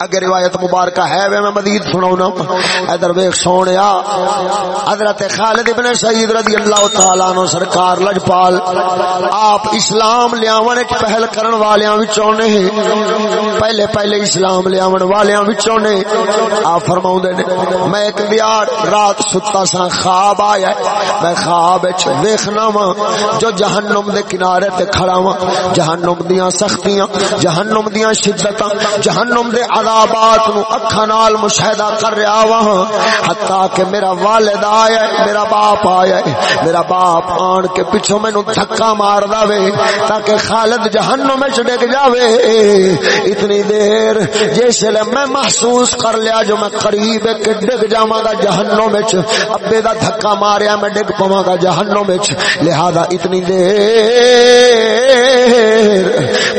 اگر روایت مبارکہ ہے وے میں مزید سناونا ادھر ویکھ سونیا، حضرت خالد ابن سعید رضی اللہ تعالی عنہ سرکار لجپال، آپ اسلام لیاون وچ پہل کرن والیاں وچوں نے۔ پہلے پہلے اسلام لیاون والیاں وچوں نے۔ آپ فرماوندے نے، میں ایک دیار رات ستا سا خواب آیا میں خواب وچ ویکھنا وا جو جہنم دے کنارے تے کھڑا وا جہنم دیاں سختیاں، جہنم دیاں شدتاں، جہنم دے عذاب عذابات نو اکھاں نال مشاہدہ کر رہا وا حتا کہ میرا والد آیا ہے، میرا باپ آیا ہے۔ میرا باپ آن کے پیچھے مینوں دھکا مار دے تاکہ خالد جہنم وچ ڈگ جاوے۔ اتنی دیر جس لے میں محسوس کر لیا جو میں قریب کہ ڈگ جاواں گا جہنم وچ۔ ابے دا دھکا ماریا میں ڈگ پواں گا جہنم وچ۔ لہذا اتنی دیر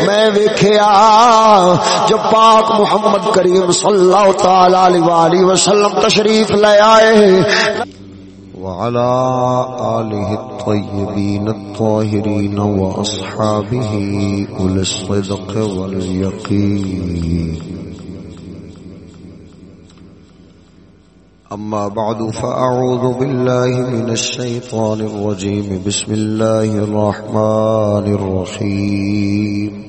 میں ویکھیا جو پاک محمد کریم صلی اللہ تعالی علیہ والہ وسلم تشریف لے آئے وعلى آله الطيبين الطاهرين وأصحابه أولي الصدق واليقين. أما بعد، فأعوذ بالله من الشيطان الرجيم. بسم الله الرحمن الرحيم.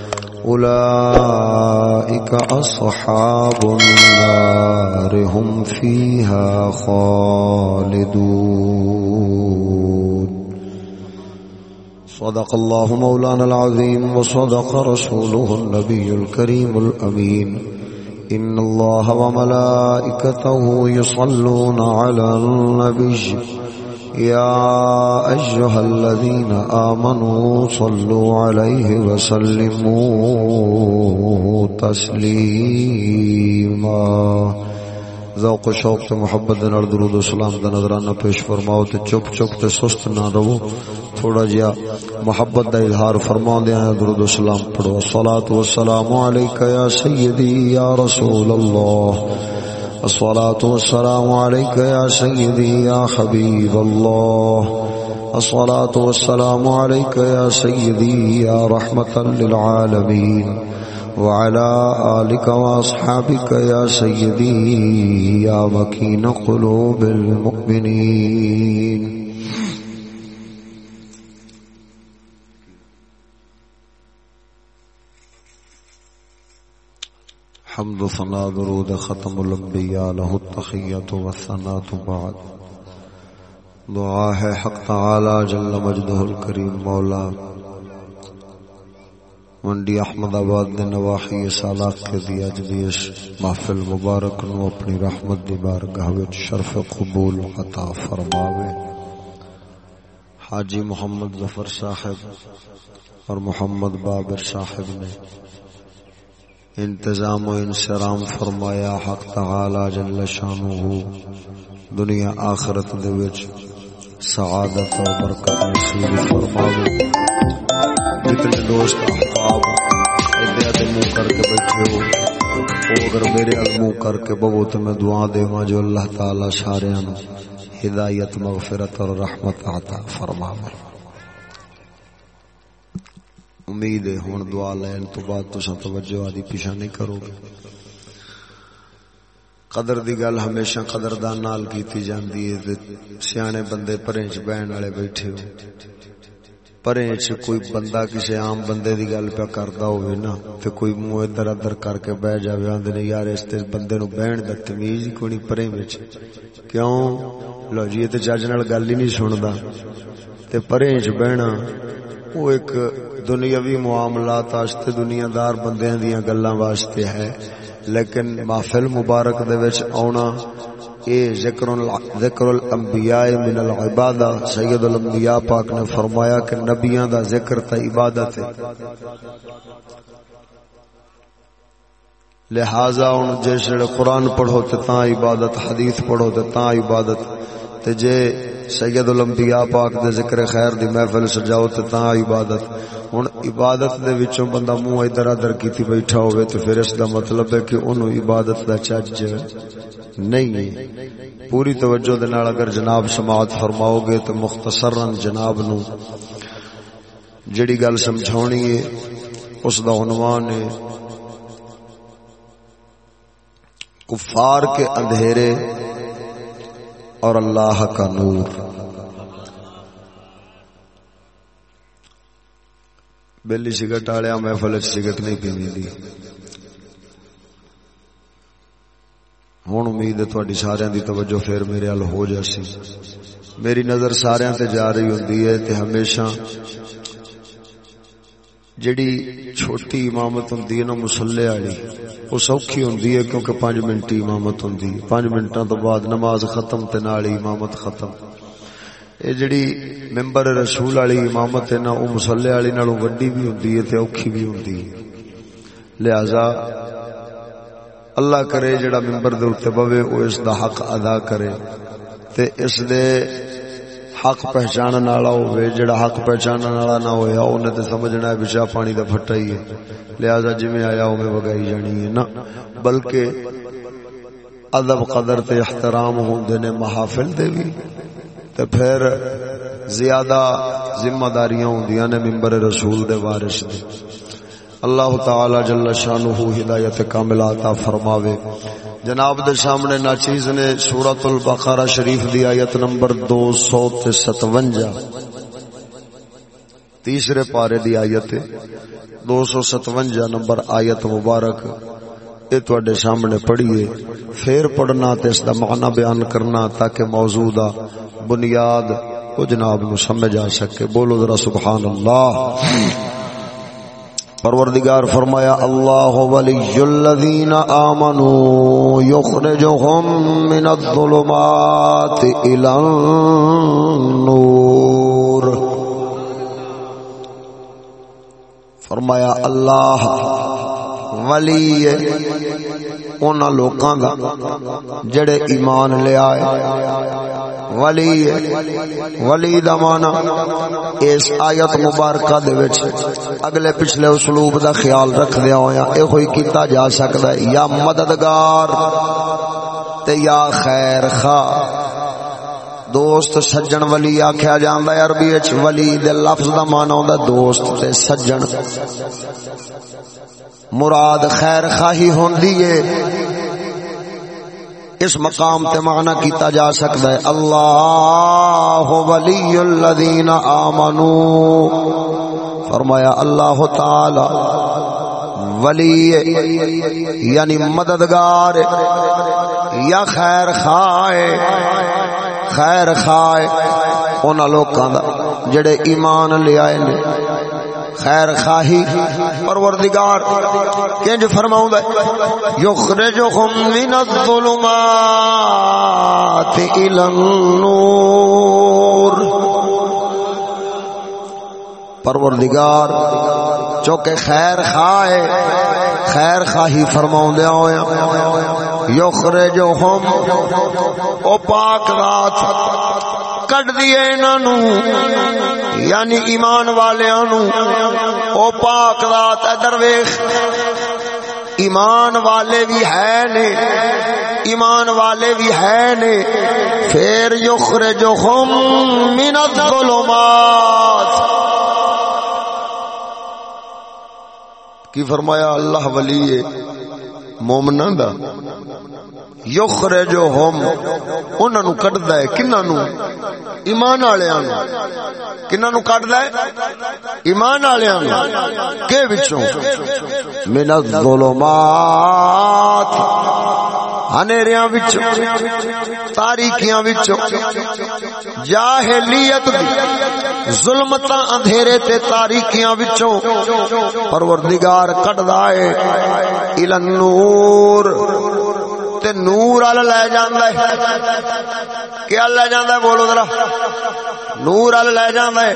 أولئك أصحاب النار هم فيها خالدون. صدق الله مولانا العظيم وصدق رسوله النبي الكريم الأمين. إن الله وملائكته يصلون على النبي. يا أيها الذين آمنوا صلوا عليه وسلموا تسليما. ذوق و شوق تے محبت دے نال درود و سلام دا نظرانہ پیش فرماؤ تے چپ چپ تے سست نہ رہو. تھوڑا جیا محبت دا اظہار فرما دے ہیں، درود و سلام پڑھو. الصلاۃ والسلام علیکہ یا سیدی یا رسول اللہ. الصلاة والسلام عليك يا سيدي يا حبيب الله. الصلاة والسلام عليك يا سيدي يا رحمة للعالمين. وعلى آلك وأصحابك يا سيدي يا مكين قلوب المؤمنين. حمد ثنا درود ختم الانبیاء له التخیت و ثنات بعد. دعا ہے حق تعالی جل مجدہ الکریم مولا. منڈی احمد آباد دے نواحی سالات کے دیا جدیش محفل مبارک نو اپنی رحمت دی بارگاہ وچ شرف قبول عطا فرماوے. حاجی محمد ظفر صاحب اور محمد بابر صاحب نے انتظام و انسرام فرمایا حق تعالی جل شانہ دنیا آخرت دے وچ سعادت و برکت نصیب فرماوے۔ جتنے دوست احباب ادھر دے منہ کر کے بیٹھے ہو، او اگر میرے منہ کر کے بہو تو میں دعا دیواں جو اللہ تعالی سارے ہدایت، مغفرت اور رحمت عطا فرماوے۔ امید ہے ہوں دعا لین تو بعد تسا توجہ آدھی پیچھا نہیں کرو گے۔ قدر دی گل ہمیشہ قدردان نال کیتی جاندی ہے سیانے بندے پریں چ بہن والے بیٹھے ہو۔ پریں چ کوئی بندہ کسی عام بندے دی گل پہ کردا ہوئے نا تے کوئی منہ ادھر ادھر کر کے بہ جاوے، آندے نے یار اس تے بندے نو بہن دا تمیز ہی کوئی نہیں پریں وچ۔ کیوں؟ لو جی تے جج نال گل ہی نہیں سندا۔ تے پریں چ بہنا وہ ایک دنیاوی معاملات واسطے دنیا دار بندیاں دیاں گلاں واسطے ہے۔ لیکن محفل مبارک دے وچ آونا، اے ذکر ذکر الانبیاء من العبادہ۔ سید الانبیاء پاک نے فرمایا کہ نبیاں دا ذکر تے عبادت ہے۔ لہذا ہوں جس قرآن پڑھو تے تاں عبادت، حدیث پڑھو تے تاں عبادت۔ تے جے سید الانبیاء پاک دے ذکر خیر دی محفل سجاؤ تے تاں عبادت۔ ہن عبادت دے وچوں بندہ منہ ادھر ادھر کیتی بیٹھا ہوئے تے پھر اس دا مطلب ہے کہ اونوں عبادت دا چج نہیں۔ ہے پوری توجہ دے نال اگر جناب سماعت فرماؤ گے تو مختصرا جناب نو جڑی گل سمجھاونی ہے، اس دا عنوان ہے، کفار کے اندھیرے اور اللہ کا نور۔ بلی سگٹ آیا محفل سگٹ نہیں پینی دی۔ ہوں امید ہے تھوڑی سارے دی توجہ پھر میرے ال ہو جاسی۔ میری نظر سارے تے جا رہی ہوندی ہے تے ہمیشہ جڑی چھوٹی امامت ہوندی ہے نا مسلے والی وہ سوکھی ہوندی ہے کیونکہ پانچ منٹ امامت ہوندی ہے۔ پانچ منٹاں تو بعد نماز ختم تے نال امامت ختم۔ اے جڑی ممبر رسول والی امامت ہے نا، وہ مسلے والی نالوں وڈی بھی ہوندی ہے تے اوکھی بھی ہوندی ہے۔ لہذا اللہ کرے جڑا ممبر دے اوتے بوے او اس دا حق ادا کرے۔ تے اس دے حق پہچان والا ہوئے جڑا حق پہچان والا نہ ہویا، انہیں تے سمجھنا ہے بچا پانی دا پھٹا ہی ہے۔ لہذا جویں آیا اوویں وگائی جانی ہے نا بلکہ ادب قدر تے احترام ہوندے نے محافل دے بھی۔ تے پھر زیادہ ذمہ داریاں ہوندیاں نے منبر رسول دے وارث دے۔ اللہ تعالی جل شانہ ہدایت کاملہ عطا فرماوے۔ جناب دے سامنے ناچیز نے سورۃ البقرہ شریف دی آیت نمبر 257 تیسرے پارے دی آیت 257 نمبر آیت مبارک. اے تواڈے سامنے پڑھیے. پھر پڑھنا تے اس دا معنی بیان کرنا تاکہ موضوع دا بنیاد کو جناب نو سمجھ آ سکے. بولو ذرا سبحان اللہ. پروردگار فرمایا اللہ ولی الذین آمنوا یخرجهم من الظلمات الى النور. فرمایا اللہ ولی ان لوکاں دا جڑے ایمان لے آئے۔ ولی ولی دا مانا اس آیت مبارکہ دے وچ اگلے پچھلے اسلوب دا خیال رکھ دیا ہویا اے کوئی کیتا جا سکدا ہے۔ یا مددگار تے یا خیر خواہ۔ دوست سجن ولی آخیا جاندا ہے عربی وچ، ولی دے لفظ دا معنی ہوندا دوست تے سجن۔ مراد خیر خواہی ہوندی ہے۔ اس مقام تے معنی کیتا جا سکتا ہے۔ اللہ ولی الذین آمنو۔ فرمایا اللہ تعالی ولی یعنی مددگار یا خیر خواہ۔ خیر خواہ ان لوکاں دا جڑے ایمان لے آئے نے۔ خیر خواہی پروردگار کنج فرماؤں دے یخرجکم من الظلمات الى النور۔ پروردگار، چونکہ خیر خواہ خیر خواہی فرماؤں دے ہویا یخرجکم او پاک رات کٹ دیے انہوں یعنی ایمان والیاں نو او پاک رات ادھر ویخ ایمان والے بھی ہے نے۔ ایمان والے بھی ہے نے۔ پھر یخرجہم من الظلمات۔ کی فرمایا اللہ ولی مومنہ دا۔ یخرجہم. انہاں نو کڈدا ہے. کناں نو? ایمان والیاں نو. کناں نو کڈدا ہے؟ ایمان والیاں نو. کے وچوں؟ من الظلمات. انیریاں وچوں، تاریکیاں وچوں. جاہلیت دی ظلمتاں اندھیرے تے تاریکیاں وچوں. پروردگار کڈدا ہے. الى النور. تے نور ال لے جاندا ہے۔ کیا لے جاندا ہے بولو ذرا۔ نور ال لے جاندا ہے۔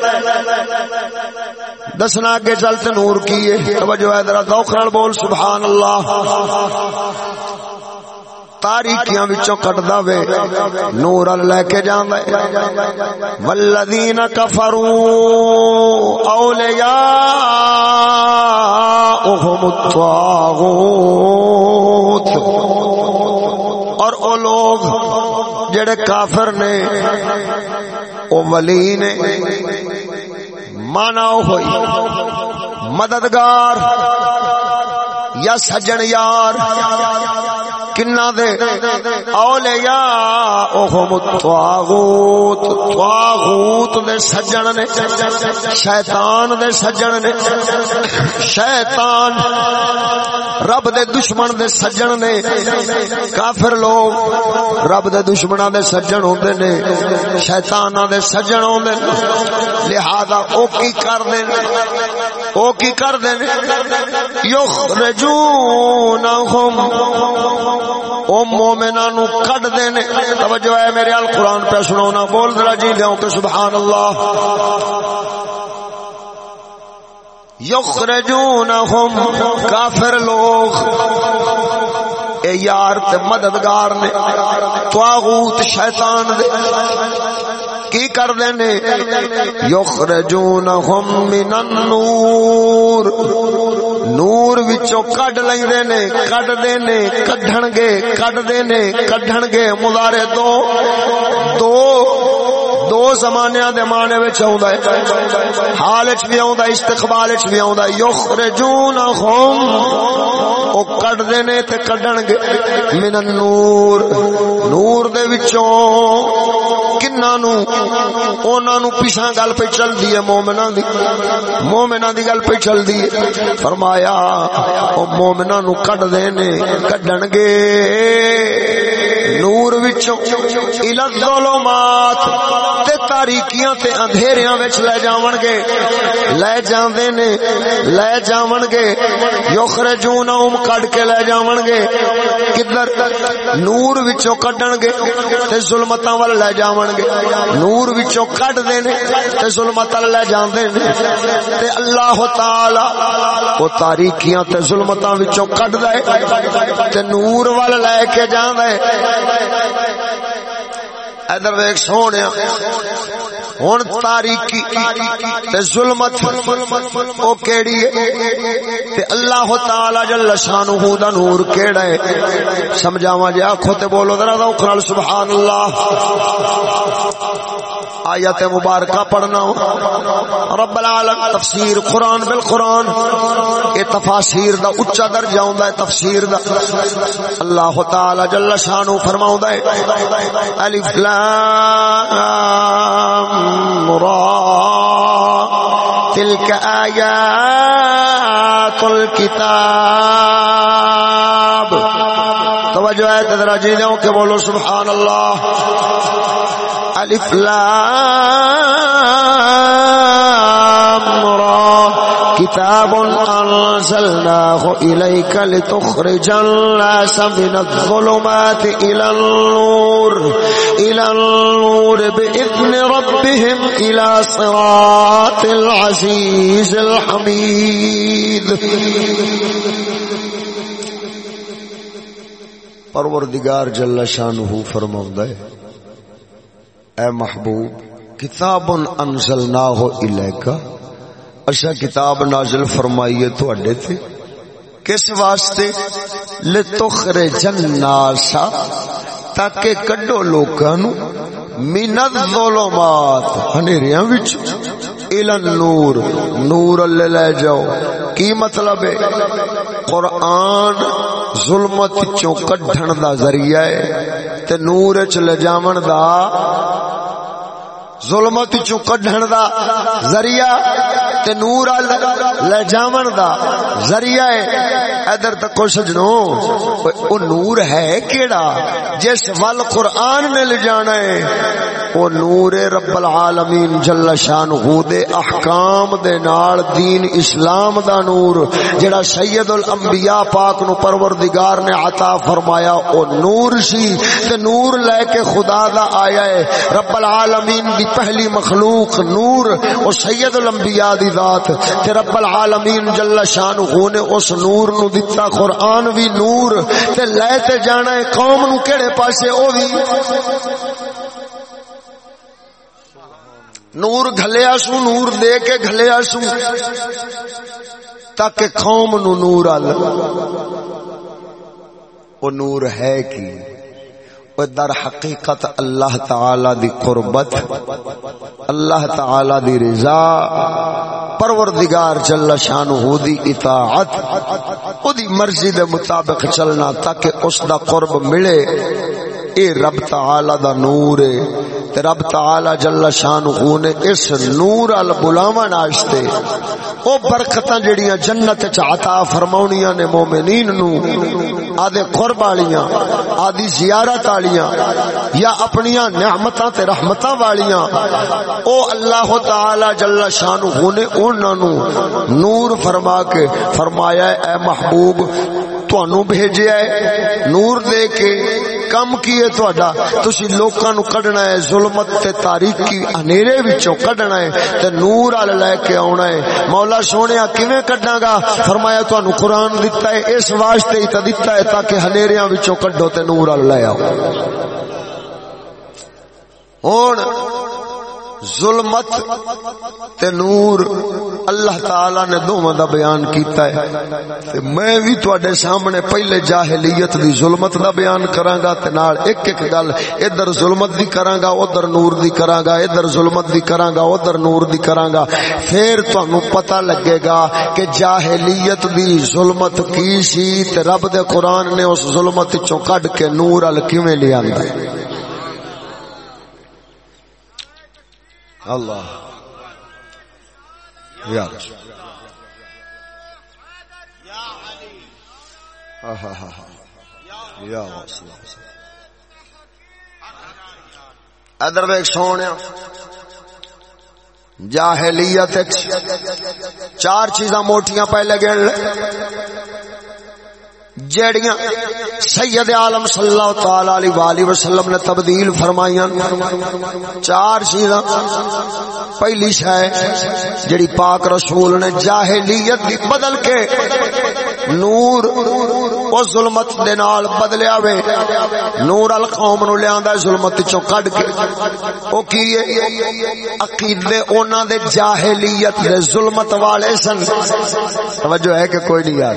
دسنا اگے چل تے نور کی ہے۔ توجہ ہے ذرا ذوق نال بول سبحان اللہ تاریکیاں وچوں کٹدا وے۔ نور ال لے کے جاندا ہے۔ والذین کفروا اولیاء اهم الطاغوت۔ اور او لوگ جڑے کافر نے، او ولی نے۔ مانا ہوئی، مددگار یا سجن یار۔ کنا دے؟ اولیاء اوہم الطاغوت طاغوت دے سجن نے، شیطان دے سجن نے، شیطان رب دے دشمن دے سجن نے، کافر لوگ رب دے دشمناں دے سجن ہوندے نے، شیطاناں دے سجن ہوندے لہذا او کی کر دے او کی کر دے یخرجونہم او مومناں نو کڈ دینے۔ توجہ ہے میرے ال قران پہ سناونا بول ذرا جی لیاؤ کہ سبحان اللہ یخرجونہم کافر لوگ۔ اے یار تے مددگار نے، طاغوت شیطان دے۔ کی کر دینے؟ یخرجونہم من النور۔ نور وچوں کڈ لیندے نے کڈ کڈھن گے کڈ نے کڈھن گے مضارع تو دو دو زمانیاں دے معنی وچ آوندا ہے۔ حال وچ بھی آوندا استقبال وچ بھی آوندا یخرجونہم او کڈ دینے تے کڈھن گے۔ من النور۔ نور دے وچوں کناں نو انہاں نو پیچھے گل پہ چلدی ہے مومناں دی۔ مومناں دی گل پہ چلدی ہے۔ فرمایا، او مومناں نو کڈ دینے کڈن گے۔ نور وچوں الى الظلمات تے تاریکیاں تے اندھیریاں وچ لے جاون گے لے جاندے نے، لے جاون گے یخرجونہم کڈ کے لے جاون گے کدھر نور وچوں کڈن گے تے ظلمتاں ول لے جاون گے نور وچوں کڈ دینے تے ظلمت ول لے جاندے نے۔ تے اللہ تعالی او تاریکیاں تے ظلمتاں وچوں کڈ دے تے نور ول لے کے جاندا ہے ادھر ویک سونے ہوں تاریکی تے ظلمت، او کیڑی ہے؟ تے اللہ تعالی جل شانہ دا نور کیڑا ہے؟ سمجھاواں جے آکھو تے بولو ذرا ذوق نال سبحان اللہ۔ آیت مبارکہ پڑھنا رب العالم تفسیر قرآن بالقرآن، اے تفاسیر دا اچا درجہ ہوندا ہے، تفسیر دا۔ اللہ تعالی جل شانہ فرماوندا ہے، الف لام را۔ تلك آیات الكتاب توجہ ہے تذرا جی دوں کہ بولو سبحان اللہ۔ الف لام را. كتاب أنزلناه إليك لتخرج الناس من الظلمات إلى النور إلى النور بإذن ربهم، إلى صراط العزيز الحميد. پروردگار جل شانہ فرماوندا ہے اے محبوب کتاب انزلناہ الیک اچھا کتاب نازل فرمائیے تھوڑے تھے کس واسطے؟ لتخرج الناس، تاکہ کڈو لوکاں نو من الظلمات، ہنیریاں وچ الى النور۔ نور اللہ لے جاؤ۔ کی مطلب ہے؟ قرآن ظلمت چوں کڈھن دا ذریعہ ہے تے نور چ لے جاون دا ظلمت چوں کڈھن دا ذریعہ تے نور لے جاون دا ذریعہ ہے۔ ادھر تک سجنو او نور ہے کیڑا؟ جس ول قرآن نے لے جانا ہے۔ او نور رب العالمین جل شانہ دے احکام دے نال دین اسلام دا نور۔ جڑا سید الانبیاء پاک نو پروردگار نے عطا فرمایا، او نور سی۔ تے نور لے کے خدا دا آیا ہے۔ رب العالمین دی پہلی مخلوق نور، او سید الانبیاء دی ذات تے رب العالمین جل شانہ نے اس نور نو دتا، قرآن بھی نور، تے لے تے جانا ہے قوم نو کیڑے پاسے، او بھی نور گھلیا سو، نور دے کے گھلیا سو، تاکہ قوم نو نور آل۔ وہ نور ہے کی؟ در حقیقت اللہ تعالی دی قربت، اللہ تعالی دی رضا، پروردگار جل شانہ دی اطاعت او دی مرضی دے مطابق چلنا تاکہ اس دا قرب ملے۔ اے رب تعالی دا نور ہے تے رب تعالی جل شانہ نے اس نور ال بلاواں واسطے او برکتاں جڑیاں جنت وچ عطا فرماونیاں نے مومنین نو آدے قرب والیاں آدی زیارت والیاں یا اپنیاں نعمتاں تے رحمتاں والیاں۔ او اللہ تعالی جل شانہ نے انہاں نو نور فرما کے فرمایا اے محبوب تانوں بھیجیا ہے نور دے کے کم کیے تہاڈا تسی لوکاں نو کڈنا ہے ظلمت تے تاریکی انیرے وچوں کڈنا ہے تے نور ال لے کے آونا ہے مولا سونیا کیویں کڈاں گا فرمایا تانوں قرآن دتا ہے اس واسطے ہی تے دتا ہے تاکہ ہنیریاں وچوں کڈو تے نور ال لے آو ہن ظلمت تے نور اللہ تعالی نے دوواں دا بیان کیتا ہے۔ تے میں بھی تواڈے سامنے پہلے جاہلیت دی ظلمت دا بیان کراں گا تے نال ایک ایک گل ادھر ظلمت دی کراں گا ادھر نور دی کراں گا ادھر ظلمت دی کراں گا ادھر نور دی کراں گا پھر تانوں پتہ لگے گا کہ جاہلیت دی ظلمت کی سی تے رب دے قرآن نے اس ظلمت چوں کڈ کے نور ال کیویں لے آندا ہے اللہ یا ادر ویک سونے جاہلیت چار چیزاں موٹیاں پہلے گڑ جیڑیاں سید عالم صلی اللہ تعالی علیہ والہ وسلم نے تبدیل فرمائیاں۔ چار چیزاں۔ پہلی شے جڑی پاک رسول نے جاہلیت دی بدل کے نور او ظلمت دے نال بدلیا وے نور القوم نو لیاندا ظلمت چوں کڈ کے۔ او کی عقیدے انہاں دے جاہلیت دے ظلمت والے سن۔ توجہ ہے کہ کوئی نہیں یار؟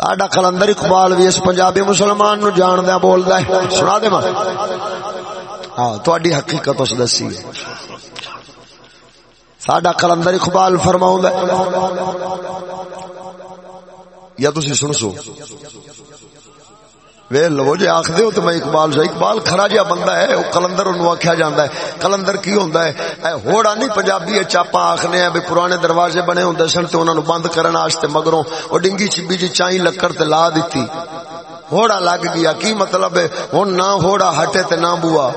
ساڈا کلندر اقبال بھی اس پنجابی مسلمان نو جاندا بولدا ہے۔ سنا دے ماں ہاں تہاڈی حقیقت اس دسی ہے۔ ساڈا کلندر اقبال فرماؤں یا تسی سن سو وے لو جی آخ دے تو میں اقبال سے اقبال کھرا جہا بندہ ہے، وہ کلندر انہوں آخیا جاتا ہے۔ کلندر کی ہوتا ہے؟ اے ہوڑا نہیں پنجابی ہے، چاپا آخنے ہیں بھی پرانے دروازے بنے ہوں سن تو انہوں بند کرنے واسطے مگروں۔ وہ ڈنگی چبی جی چائی لکڑ تے لا دیتی ہوڑا لگ گیا۔ کی مطلب ہے؟ ہوں نہ ہوڑا ہٹے تے نہ بوا۔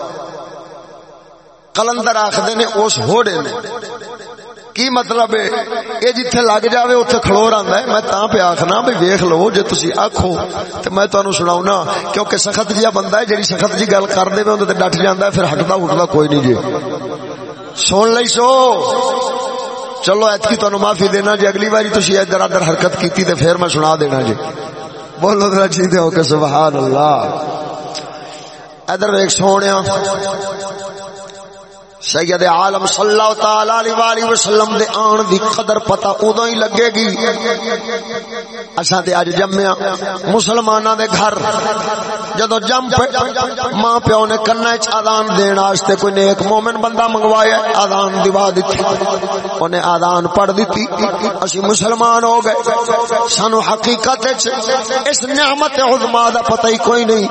کلندر آخر نے اس ہوڑے نے۔ کی مطلب ہے یہ جتھے لگ جاوے اتنے کھلور آندا ہے میں تاں پہ آخنا بھی ویکھ لو جے تسی آکھو تے میں تانوں سناؤنا کیونکہ سخت جیا بندہ ہے جڑی سخت جی گل کر دے اون تے ڈٹ جاندا ہے پھر ہٹدا اٹھدا کوئی نہیں جی سن لئی سو چلو ایت ایتکی تانوں معافی دینا جی اگلی باری تسی ادھر ادھر حرکت کیتی تے پھر میں سنا دینا جی بولو ذرا جیندے ہو کہ سبحان اللہ ادھر ایک سونیا سید عالم صلی اللہ تعالی علیہ والہ وسلم دے آن دی قدر پتہ اودوں ہی لگے گی۔ اساں تے اج جمیا مسلماناں دے گھر جدو جم پہ ماں پیو نے کنا وچ اذان دین واسطے کوئی نیک مومن بندہ منگوایا، اذان دیوا دتی اونے اذان پڑھ دتی اسی مسلمان ہو گئے۔ سانو حقیقت وچ اس نعمت عظما دا پتہ ہی کوئی نہیں۔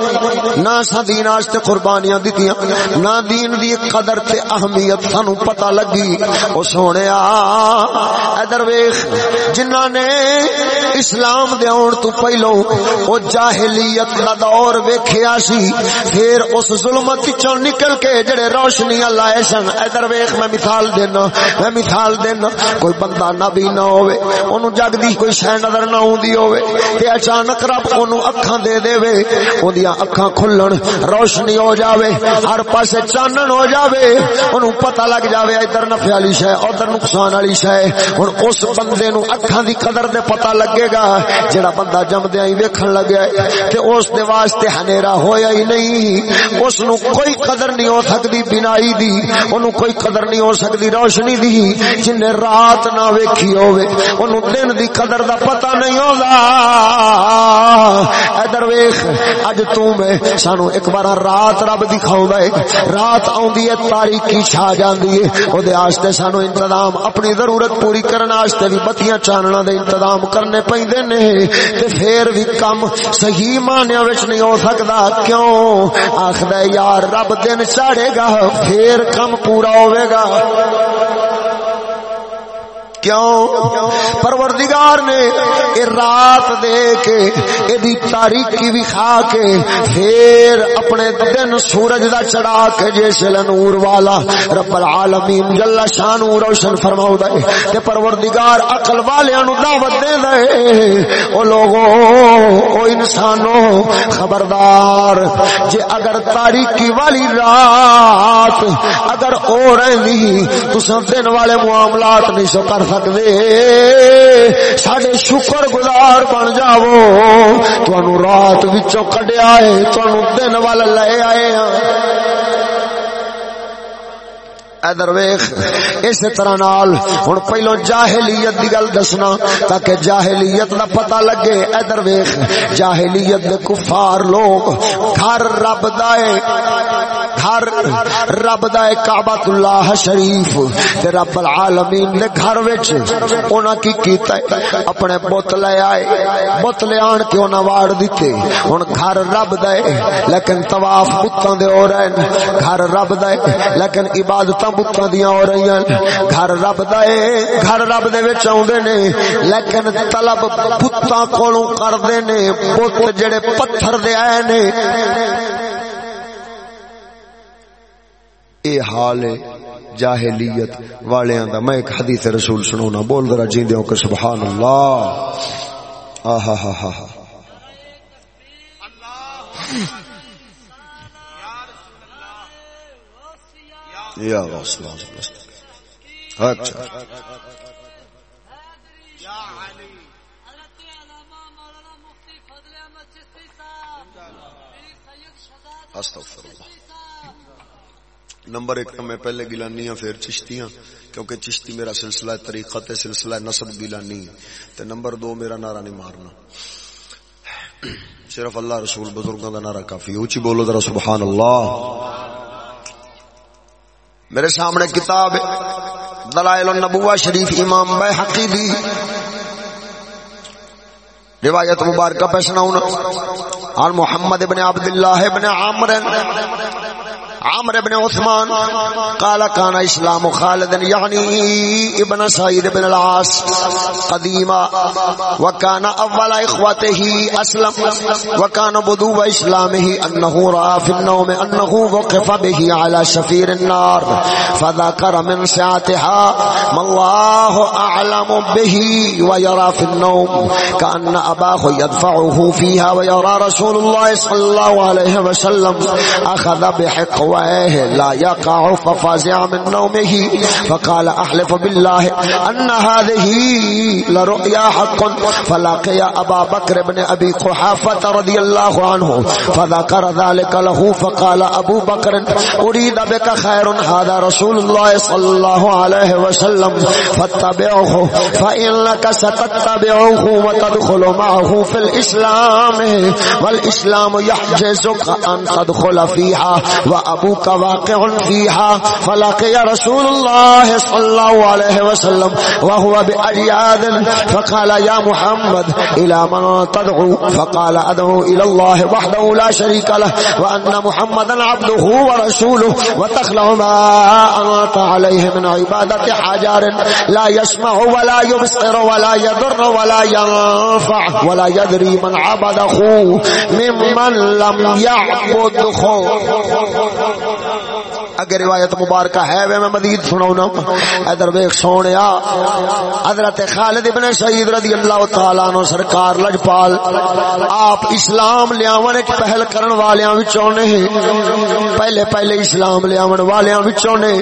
نہ سا دین واسطے قربانیاں دتیاں نہ دین دی قدر تے اہمیت سانو پتہ لگی۔ او سونے ادھر ویخ جنہ نے اسلام دے آن تو پہلو او جاہلیت دا دور ویکھیا سی، پھر اس ظلمت چوں نکل کے جڑے روشنیاں لائے سن۔ ادھر ویکھ، میں مثال دینا، میں مثال دینا، کوئی بندہ نبی نہ ہوے اونوں جگ دی کوئی شے نظر نہ اوندی ہوے تے اچانک رب اونوں اکھاں دے دے وے اوندیاں اکھاں کھلن، روشنی ہو جاوے، ہر پاسے چانن ہو جاوے۔ اونوں پتہ لگ جاوے ادھر نفع والی شے، ادھر نقصان والی شے۔ ہن اس بندے نو اکھاں دی قدر دے پتہ لگے گا جڑا بندہ جمدیاں ہی ویکھن لگیا کہ اس دے واسطے ہنیرا ہویا ہی نہیں۔ اس نو کوئی قدر نہیں ہو سکتی بنائی دی، اونوں کوئی قدر نہیں ہو سکتی روشنی دی۔ جن نے رات نہ ویکھی ہوے اونوں دن دی قدر دا پتہ نہیں ہوندا۔ ادھر ویکھ، اج تو میں سانو ایک بار رات رب دکھاوندا ہے رات اوندی ہے تاریکی چھا جاندی ہے۔ او دے واسطے سانو انتظام اپنی ضرورت پوری کرن واسطے بھی بتیاں چاننا دے انتظام کرنے پیندے نے۔ تے پھر بھی کم صحیح معنی وچ نہیں ہو سکدا۔ کیوں؟ آکھدا یار رب دن چاڑے گا، پھر کم پورا ہوے گا۔ کیوں؟ پروردگار نے اے رات دے کے اے دی تاریکی بھی کھا کے پھر اپنے دن سورج دا چڑھا کے جیسے نور والا رب العالمین جل شان روشن فرماؤ دے۔ تے پروردگار عقل والیاں نو دعوت دے دے۔ او لوگو، او انسانو، خبردار، جے اگر تاریکی والی رات اگر او رہندی تساں دن والے معاملات نہیں سو کر سکتے سڈے شکر گزار بن جاو تنوع رات کڈیا ہے تنوع دن وال لے آئے ہاں ادھر ویخ اس طرح نال ہن پہلو جاہلیت دی گل دسنا تاکہ جاہلیت دا پتہ لگے۔ ادھر ویخ جاہلیت دے کفار لوگ، گھر رب دائے گھر رب دائے کعبۃ اللہ شریف تے رب العالمین دے گھر وچ۔ انہاں کی کیتا ہے اپنے بت لے آئے، بت لے آن کے انہاں واڑ دتے۔ ہن گھر رب دائے لیکن طواف بتاں دے ہو رہے گھر رب دائے لیکن عبادت بتاں دیاں ہو رہی ہیں۔ گھر رب دے گھر رب دے وچ اوندے نے۔ لیکن طلب بتاں کولوں کردے نے۔ بت جڑے پتھر دے آئے نے۔ اے حال جاہلیت والیاں دا۔ میں ایک حدیث رسول سنونا۔ بول ذرا جیندے کہ سبحان اللہ۔ آہا ہا ہا ہا یا رسول اللہ اچھا استغفر اللہ نمبر ایک میں پہلے گلانی ہوں پھر چشتیاں کیونکہ چشتی میرا سلسلہ طریقت سلسلہ نصب گلانی تے نمبر دو میرا نعرہ نہیں مارنا۔ صرف اللہ رسول بزرگوں کا نعرہ کافی اونچی بولو ذرا سبحان اللہ۔ میرے سامنے کتاب دلائل النبوہ شریف امام بحقی دی۔ روایت مبارکہ پہ سناؤں۔ اور محمد ابن عبداللہ ابن عامر عمر بن عثمان قال كان اسلام خالد يعني ابن سعيد بن العاص قديما وكان اول اخوته اسلم وكان بدو اسلامه انه راى في النوم انه وقف به على شفير النار فذكر من ساعتها ما الله اعلم به ويرى في النوم كان اباه يدفعه فيها ويرى رسول الله صلى الله عليه وسلم اخذ بحقوه لا يقع ففازع من نومه. فقال احلف بالله ان هذه لرؤيا حق. فلاقي ابا بكر بن ابي قحافه رضي الله عنه فذكر ذلك له. فقال ابو بكر اريد بك خير هذا رسول الله صلى الله عليه وسلم. فاتبعه فانك ستتبعه وتدخل معه في الاسلام. والاسلام يحجزك ان تدخل فيها وابو ابوك واقع فيها فلقي رسول الله صلى الله عليه وسلم وهو بأجياد فقال يا محمد إلى من تدعو؟ فقال أدعو إلى الله وحده لا شريك له وأن محمدا عبده ورسوله، وتخلع ما أنت عليه من عبادة حجار لا يسمع ولا يبصر ولا يضر ولا ينفع ولا يدري من عبده، ممن لم يعبد خو اگر روایت مبارکہ ہے میں مزید سناونا ادھر ویکھ سونیا، حضرت خالد ابن سعید رضی اللہ تعالی عنہ سرکار لجپال، آپ اسلام لیاون وچ پہل کرن والیاں وچوں نے۔ پہلے پہلے اسلام لیاون والیاں وچوں نے۔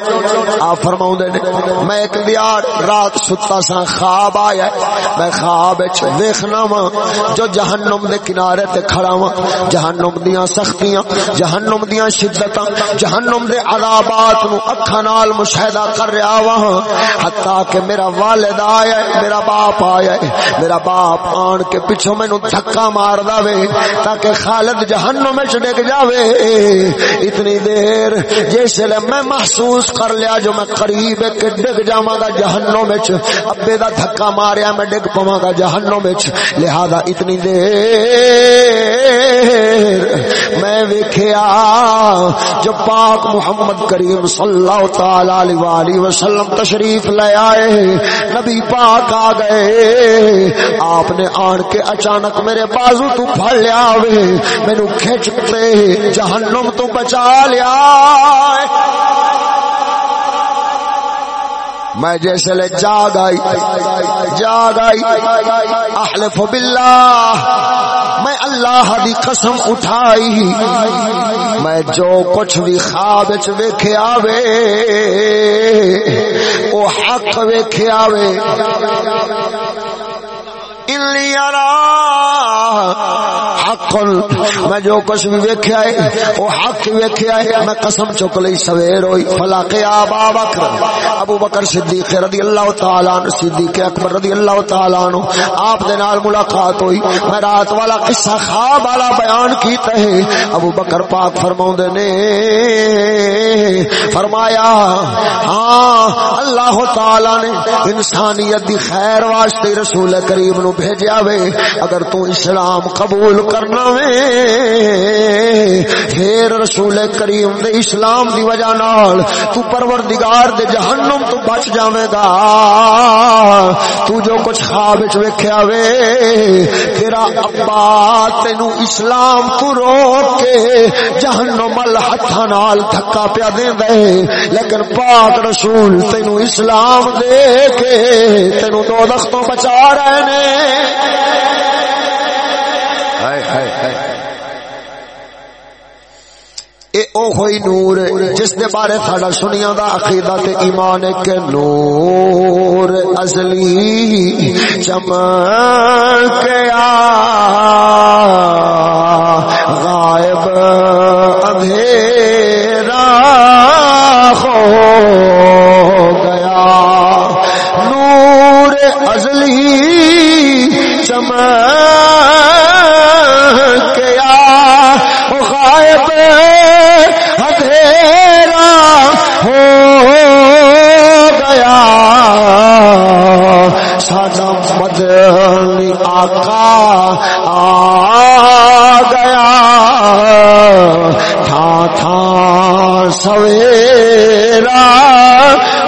آپ فرماوندے نے، میں ایک دیار رات ستا سا خواب آیا میں خواب وچ ویکھنا وا جو جہنم دے کنارے تے کھڑا وا جہنم دیاں سختیاں، جہنم دیاں شدتاں، جہنم دے عذابات نو اکھاں نال مشاہدہ کر رہا وا حتا کہ میرا والد آیا ہے، میرا باپ آیا ہے۔ میرا باپ آن کے پیچھے مینوں دھکا مار دے تاکہ خالد جہنم وچ ڈگ جاوے۔ اتنی دیر جس لے میں محسوس کر لیا جو میں قریب کے ڈگ جاواں گا جہنم وچ۔ ابے دا دھکا ماریا میں ڈگ پواں گا جہنم وچ۔ لہذا اتنی دیر میں ویکھیا جو پاک محمد محمد کریم صلی اللہ تعالی علیہ والہ وسلم تشریف لے آئے نبی پاک آ گئے آپ نے آن کے اچانک میرے بازو تو پھڑ لیا وے مینو کھچ کے جہنم تو بچا لیا میں جیسے لے جاگ آئی۔ جاگ آئی۔ احلف باللہ۔ میں اللہ دی قسم اٹھائی۔ میں جو کچھ بھی خواب چ ویکھے آوے، او حق ویکھے آوے۔ انی حق میں جو کچھ بھی ویکھیا ہے او حق ویکھیا ہے، میں قسم چک لئی سویر ہوئی۔ فلا قیاب بکر، ابو بکر صدیق رضی اللہ تعالی عنہ، صدیق اکبر رضی اللہ تعالی عنہ، آپ دے نال ملاقات ہوئی۔ میں رات والا قصہ خواب والا بیان کیتا ہے۔ ابو بکر پاک فرماوندے نے، فرمایا ہاں اللہ تعالی نے انسانیت دی خیر واسطے رسول کریم نو بھیجیا وے۔ اگر تو اسلام قبول کرنا وے پھر رسول کریم دے اسلام دی وجہ نال تو پروردگار دے جہنم تو بچ جاویں گا۔ تو جو کچھ خواب وچ ویکھیا وے، تیرا ابا تینو اسلام تو روک کے جہنم ال ہتھاں نال دھکا پیا دیندا ہے۔ لیکن پاک رسول تینو اسلام دے کے تینو دو دختوں بچا رہے نے۔ اے او ہوئی نور جس دے بارے ساڈا سنیا دا عقیدہ تے ایمان ہے کہ نور ازلی چمکیا غائب اندھیرا ہو گیا۔ نور ازلی چمکیا غائب اندھیرا ہو گیا۔ ساجا مدنی آقا آ گیا۔ تھا تھا سویرا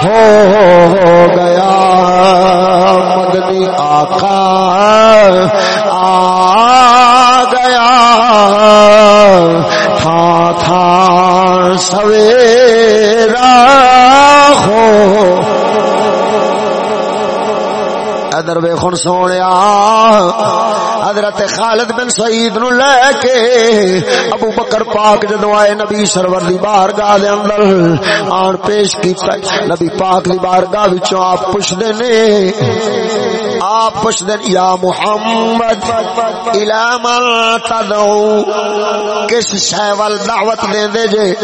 ہو گیا۔ مدنی آقا آ گیا۔ تھا تھا سویرا ادر ویخن سونے حضرت خالد بن سعید نو لے کے ابو بکر پاک جدو آئے نبی سرور دی بارگاہ دے اندر، آن پیش کیتا نبی پاک دی بارگاہ وچوں آپ پوچھدے نے آپ پوچھ یا محمد من تدعو؟ کس شے ول دعوت دے دے جے؟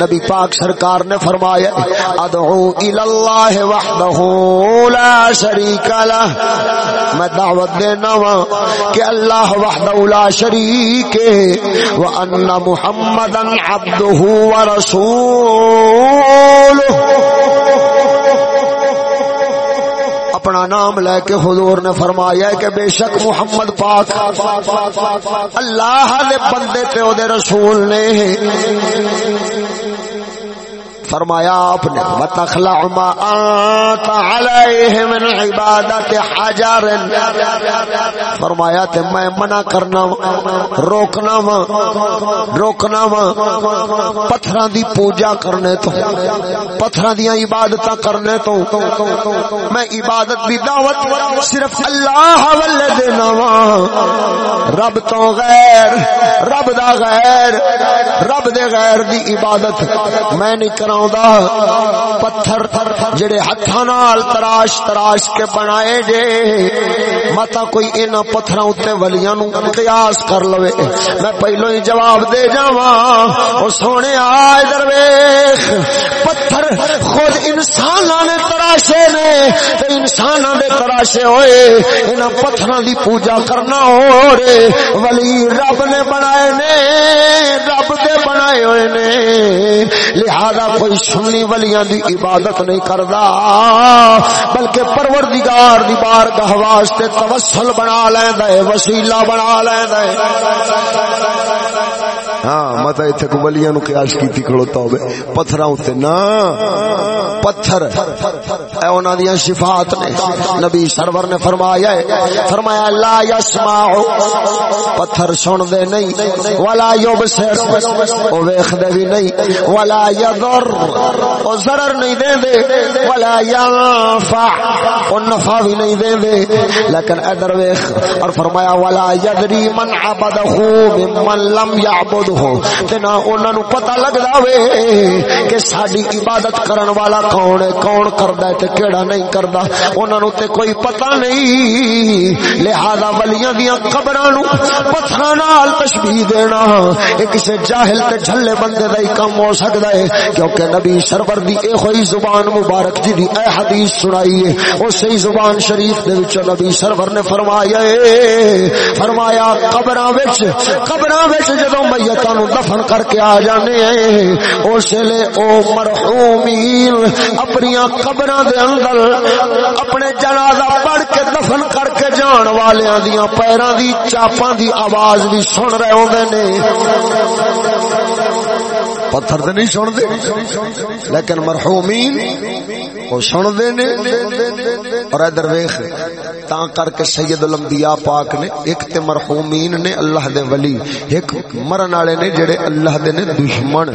نبی پاک سرکار نے فرمایا، ادعو اللہ وحدہ لا شریک لہ۔ میں دعوت دینا وا کہ اللہ وحدہ لا شریک ہے۔ وان محمدا عبدہ ورسولہ اپنا نام لے کے حضور نے فرمایا کہ بے شک محمد پاک اللہ دے بندے تے او دے رسول نے فرمایا، آپ نے وتخلع ما انت علیہ من عبادت حجر۔ فرمایا تے میں منع کرنا روکنا وا روکنا وا۔ پتھراں دی پوجا کرنے تو، پتھراں دی عبادتاں کرنے تو، میں عبادت دی دعوت صرف اللہ والے دینا وا۔ رب تو غیر، رب دا غیر، رب دے غیر دی عبادت میں نہیں کراں پتھر جڑے ہاتھوں نال تراش تراش کے بنائے جے۔ متا کوئی ان پتھراں ولیاں نو قیاس کر لوے۔ میں پہلو ہی جواب دے جاواں۔ او سونے آ ادھر ویکھ پتھر خود انساناں نے تراشے نے۔ تے انساناں دے تراشے ہوئے۔ ان پتھراں دی پوجا کرنا ہو رے۔ ولی رب نے بنائے نے، رب دے بنائے ہوئے نے۔ لہذا کوئی سنی ولیاں دی عبادت نہیں کردا، بلکہ پروردگار دی بارگاہ واسطے توسل بنا لیندا ہے، وسیلہ بنا لیندا ہے۔ ہاں متا ایتھے کو ولیاں نو قیاس کیتی کھڑوتا ہوے پتھراں اوتے نا، پتھر۔ اے انہاں دی صفات نے، نبی سرور نے فرمایا ہے، فرمایا، لا یسمع پتھر سن دے نہیں، ولا یبصر، او ویکھ دے بھی نہیں، ولا یضر، او ضرر نہیں دے دے ولا ينفع او نفع بھی نہیں دے دے لیکن ادھر ویکھ، اور فرمایا، ولا یدری من عبده ممن لم يعبده تے نہ انہاں نو پتہ لگدا وے کہ ساڈی عبادت کرن والا کون ہے، کون کردا ہے تے کیڑا نہیں کردا۔ انہاں نو تے کوئی پتہ نہیں۔ لہذا ولیاں دیاں قبراں نو پتھراں نال تشبیہ دینا۔ اے کسے جاہل تے جھلے بندے دا ہی کم ہو سکدا ہے، کیونکہ نبی سرور دی اے ہوئی زبان مبارک جی دی اے حدیث سنائی ہے۔ اسی زبان شریف دے وچ نبی سرور نے فرمایا اے فرمایا، قبراں وچ قبراں وچ جدوں میت میتاں نو دفن کر کے آ جانے ہیں۔ اس لے او مرحومین اپنی قبراں دے اندر اپنے جنازہ پڑھ کے دفن کر کے جان والیاں دیاں پیراں دی، چاپاں دی آواز بھی سن رہے ہوندے نے۔ پتھر تے نہیں سن دے لیکن مرحومین او سن دے نے۔ اور ادھر ویکھ تاں کر کے سید الانبیاء پاک نے ایک تے مرحومین نے اللہ دے ولی، ایک مرن والے نے جڑے اللہ دے نے دشمن۔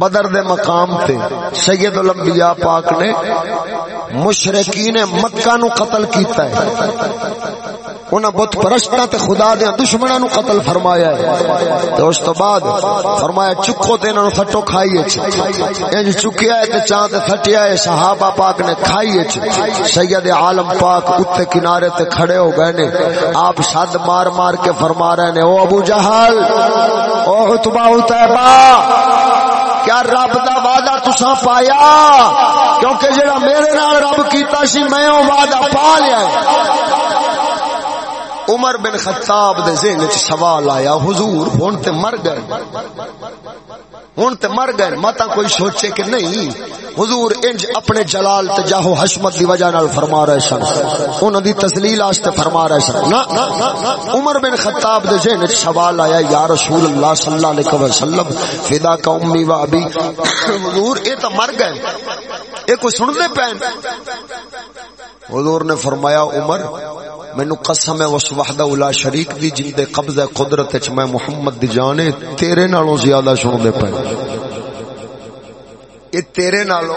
بدر دے مقام تے سید الانبیاء پاک نے مشرکین مکہ نو قتل کیتا ہے۔ انہاں بت پرستاں تے خدا دے دشمناں نو قتل فرمایا ہے۔ تے اس تو بعد فرمایا چکو تے انہاں نو سٹو کھائیے انج چکیا ہے تے چاں تے سٹیا ہے، صحابہ پاک نے کھائیے وچ سید عالم پاک اوتے کنارے تے کھڑے ہو گئے نے۔ آپ صد مار مار کے فرما رہے نے، او ابو جہل، او عتبہ عتبہ کیا رب دا وعدہ تساں پایا؟ کیونکہ جڑا میرے نال رب کیتا سی، میں او وعدہ پا لیا عمر بن خطاب دے ذہن وچ سوال آیا، حضور ہن تے مر گئے، ہن تے مر گئے متا کوئی سوچے کہ نہیں؟ حضور انج اپنے جلال تے جاہو حشمت دی وجہ نال فرما رہے سن۔ انہاں دی تذلیل واسطے فرما رہے سن۔ نا عمر بن خطاب دے ذہن وچ سوال آیا، یا رسول اللہ صلی اللہ علیہ وسلم، فدا کا امی و ابی۔ حضور اے تے مر گئے۔ اے کوئی سن دے پین۔ حضور نے فرمایا، عمر مینو قسم ہے، اس وحدہ الا شریک دی جن دے قبضہ قدرت وچ میں محمد دی جانے تیرے نالوں زیادہ سن دے پے یہ تیرے نالوں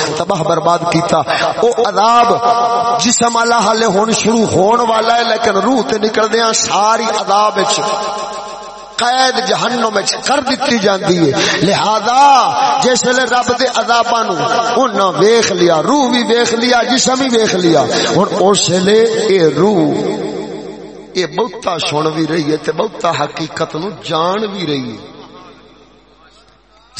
تباہ برباد کیتا۔ او عذاب جسم والا حالے ہون شروع ہون والا ہے، لیکن روح تے نکل دیاں ساری عذاب وچ، قید جہنم وچ کر دتی جاندی ہے۔ لہذا جس لے رب دے عذاباں نو انہاں ویکھ لیا، روح بھی ویکھ لیا، جسم بھی ویکھ لیا۔ ہن اس لے اے روح، اے بہتا سن بھی رہی ہے تے بہتا حقیقت نو جان بھی رہی ہے۔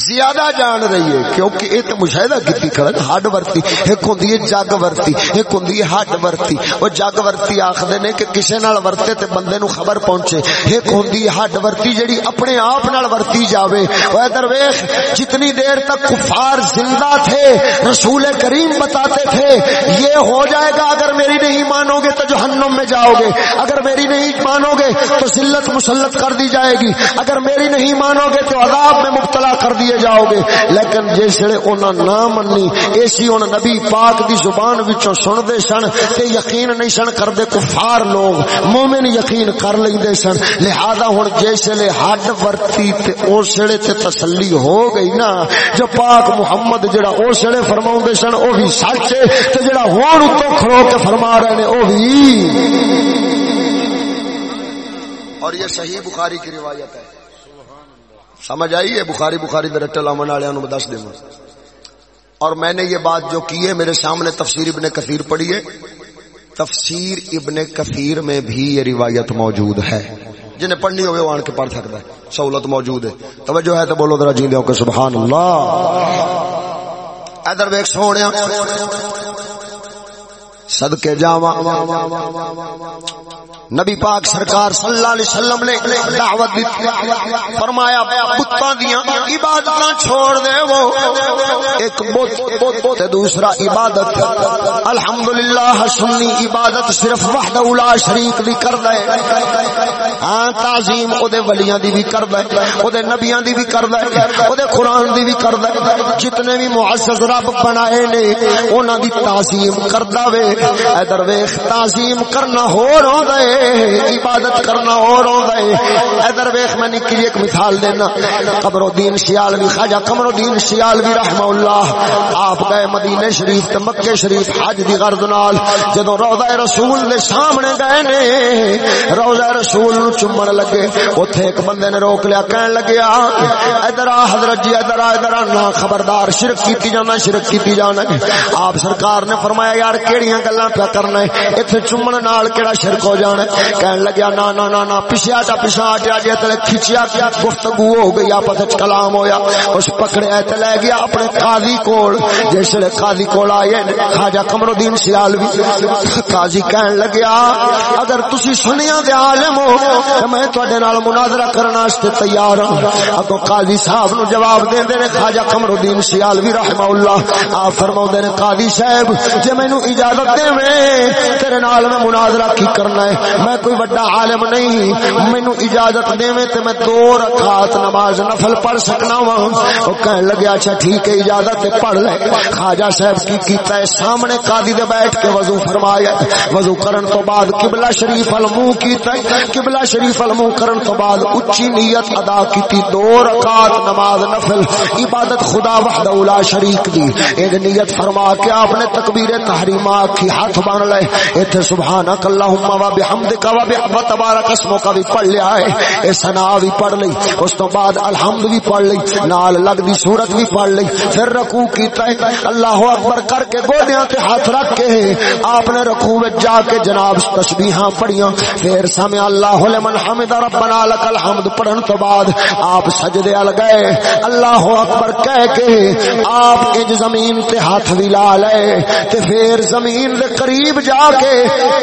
زیادہ جان رہی ہے کیونکہ یہ تو مشاہدہ کی کھڑا ہڈ ورتی، ایک ہوں جگ ورتی، ایک ہوں ہڈ ورتی۔ وہ جگ ورتی آخر نے کہ کسی نال ورتے تے بندے نو خبر پہنچے۔ ایک ہوں ہڈ ورتی جڑی اپنے آپ نال ورتی جاوے۔ وہ ادھر ویخ جتنی دیر تک کفار زندہ تھے، رسول کریم بتاتے تھے، یہ ہو جائے گا اگر میری نہیں مانو گے تو جہنم میں جاؤ گے۔ اگر میری نہیں مانو گے تو ذلت مسلط کر دی جائے گی۔ اگر میری نہیں مانو گے تو عذاب میں مبتلا کر دیے جاؤ گے۔ لیکن جسے انہاں نہ مننی ایسی ہن نبی پاک دی زبان وچوں سن دے سن تے یقین نہیں سن کردے کفار لوگ۔ مومن یقین کر لیندے سن۔ لہذا ہن جسے ہڈ ورتی تے اس ویلے تے تسلی ہو گئی نا، جو پاک محمد جڑا اس ویلے فرماوندے سن، او بھی سچ ہے۔ تے جڑا ہن اتوں کھلو کے فرما رہے نے، او بھی اور یہ صحیح بخاری کی روایت ہے۔ سمجھ آئی ہے؟ بخاری بخاری در ٹلامن والوں دس دوں اور میں نے یہ بات جو کی ہے، میرے سامنے تفسیر ابن کثیر پڑھی ہے۔ تفسیر ابن کثیر میں بھی یہ روایت موجود ہے۔ جنہیں پڑھنی ہوگی وہ آن کے پڑھ سکتا ہے۔ سہولت موجود ہے۔ توجہ ہے تو بولو ذرا جی لو کہ سبحان اللہ۔ ادھر ویک سونے۔ صدقے جاواں۔ نبی پاک سرکار صلی اللہ علیہ وسلم نے دعوت دی فرمایا، بتاں دیاں عبادتاں چھوڑ دے وہ۔ ایک بت تے دوسرا عبادت۔ الحمدللہ، سنی عبادت صرف وحدہ لا شریک دی کردا ہے۔ ہاں تعظیم او دے ولیاں دی بھی کردا ہے او دے نبیاں دی بھی کردا ہے او دے قران دی بھی کردا ہے۔ جتنے بھی معزز رب بنائے نے، انہاں دی تعظیم کردا وے۔ ادھر ویکھ، تعظیم کرنا ہو رہندا ہے۔ عبادت کرنا اور ادھر ویخ میں نکی ایک مثال دینا۔ قبر الدین سیالوی خواجہ قمر الدین سیالوی رحمہ اللہ۔ آپ گئے مدینے شریف تے مکے شریف حج دی غرض نال۔ جدوں روضہ رسول دے سامنے گئے نے، روضہ رسول نو چومن لگے۔ اوتھے ایک بندے نے روک لیا، کہن لگیا ادھر آ، حضرت جی ادھر آ ادھر آ۔ خبردار، شرک کیتی جانا، شرک کیتی جانا۔ آپ سرکار نے فرمایا، یار، کیڑیاں گلاں پیا کرنا ہے؟ ایتھے چومن نال کیڑا شرک ہو جانا ہے؟ کہن لگیا، نا نا نا نا پیچھے ہٹا پیچھے ہٹیا جے جی تے کھچیا کیا گفتگو ہو گئی، آپس وچ کلام ہویا، اس پکڑیا تے لے گیا اپنے قاضی کول، جس لے قاضی کول آئے، خواجہ قمر الدین سیالوی، قاضی کہن لگیا، اگر تسی سنیا دے عالم ہو تے میں تواڈے نال مناظرہ کرن واسطے تیار ہوں اگوں قاضی صاحب نو جواب دیندے نے خواجہ قمر الدین سیالوی رحمہ اللہ، آپ فرماوندے نے، قاضی صاحب، جے مینوں اجازت دیویں تیرے نال میں مناظرہ کی کرنا ہے؟ میں کوئی بڑا عالم نہیں مینو اجازت دے تے میں دو رکعت نماز نفل پڑھ سکنا وا او کہن لگا اچھا ٹھیک ہے، اجازت تے پڑھ لے۔ خواجہ صاحب کی کیتا ہے، سامنے قاضی دے بیٹھ کے وضو فرمایا وضو کرن تو بعد قبلہ شریف المو کیتا ہے۔ قبلہ شریف المو کرن تو بعد اونچی نیت ادا کیتی، دو رکعت نماز نفل۔ عبادت خدا وحدہ لا شریک دی۔ اے نیت فرما کے آپ نے تکبیر تحریمہ کی ہاتھ بن لے۔ ایتھے سبحانک اللہم و بحمدک کا تبارک اسموں کا بھی پڑھ لیا ہے۔ اے سنا بھی پڑھ لی اس تو بعد الحمد بھی پڑھ لی نال لگ دی صورت بھی پڑھ لی پھر رکوع کیتا ہے۔ اللہ اکبر کر کے گودیاں تے ہاتھ رکھ کے آپ نے رکوع وچ جا کے جناب تسبیحاں پڑھیاں۔ پھر سمع اللہ لمن حمد ربنا لك الحمد۔ پڑھن تو بعد آپ سجدے ال گئے۔ اللہ اکبر کہہ کے آپ انج زمین تے ہاتھ بھی لا لے۔ تے پھر زمین دے قریب جا کے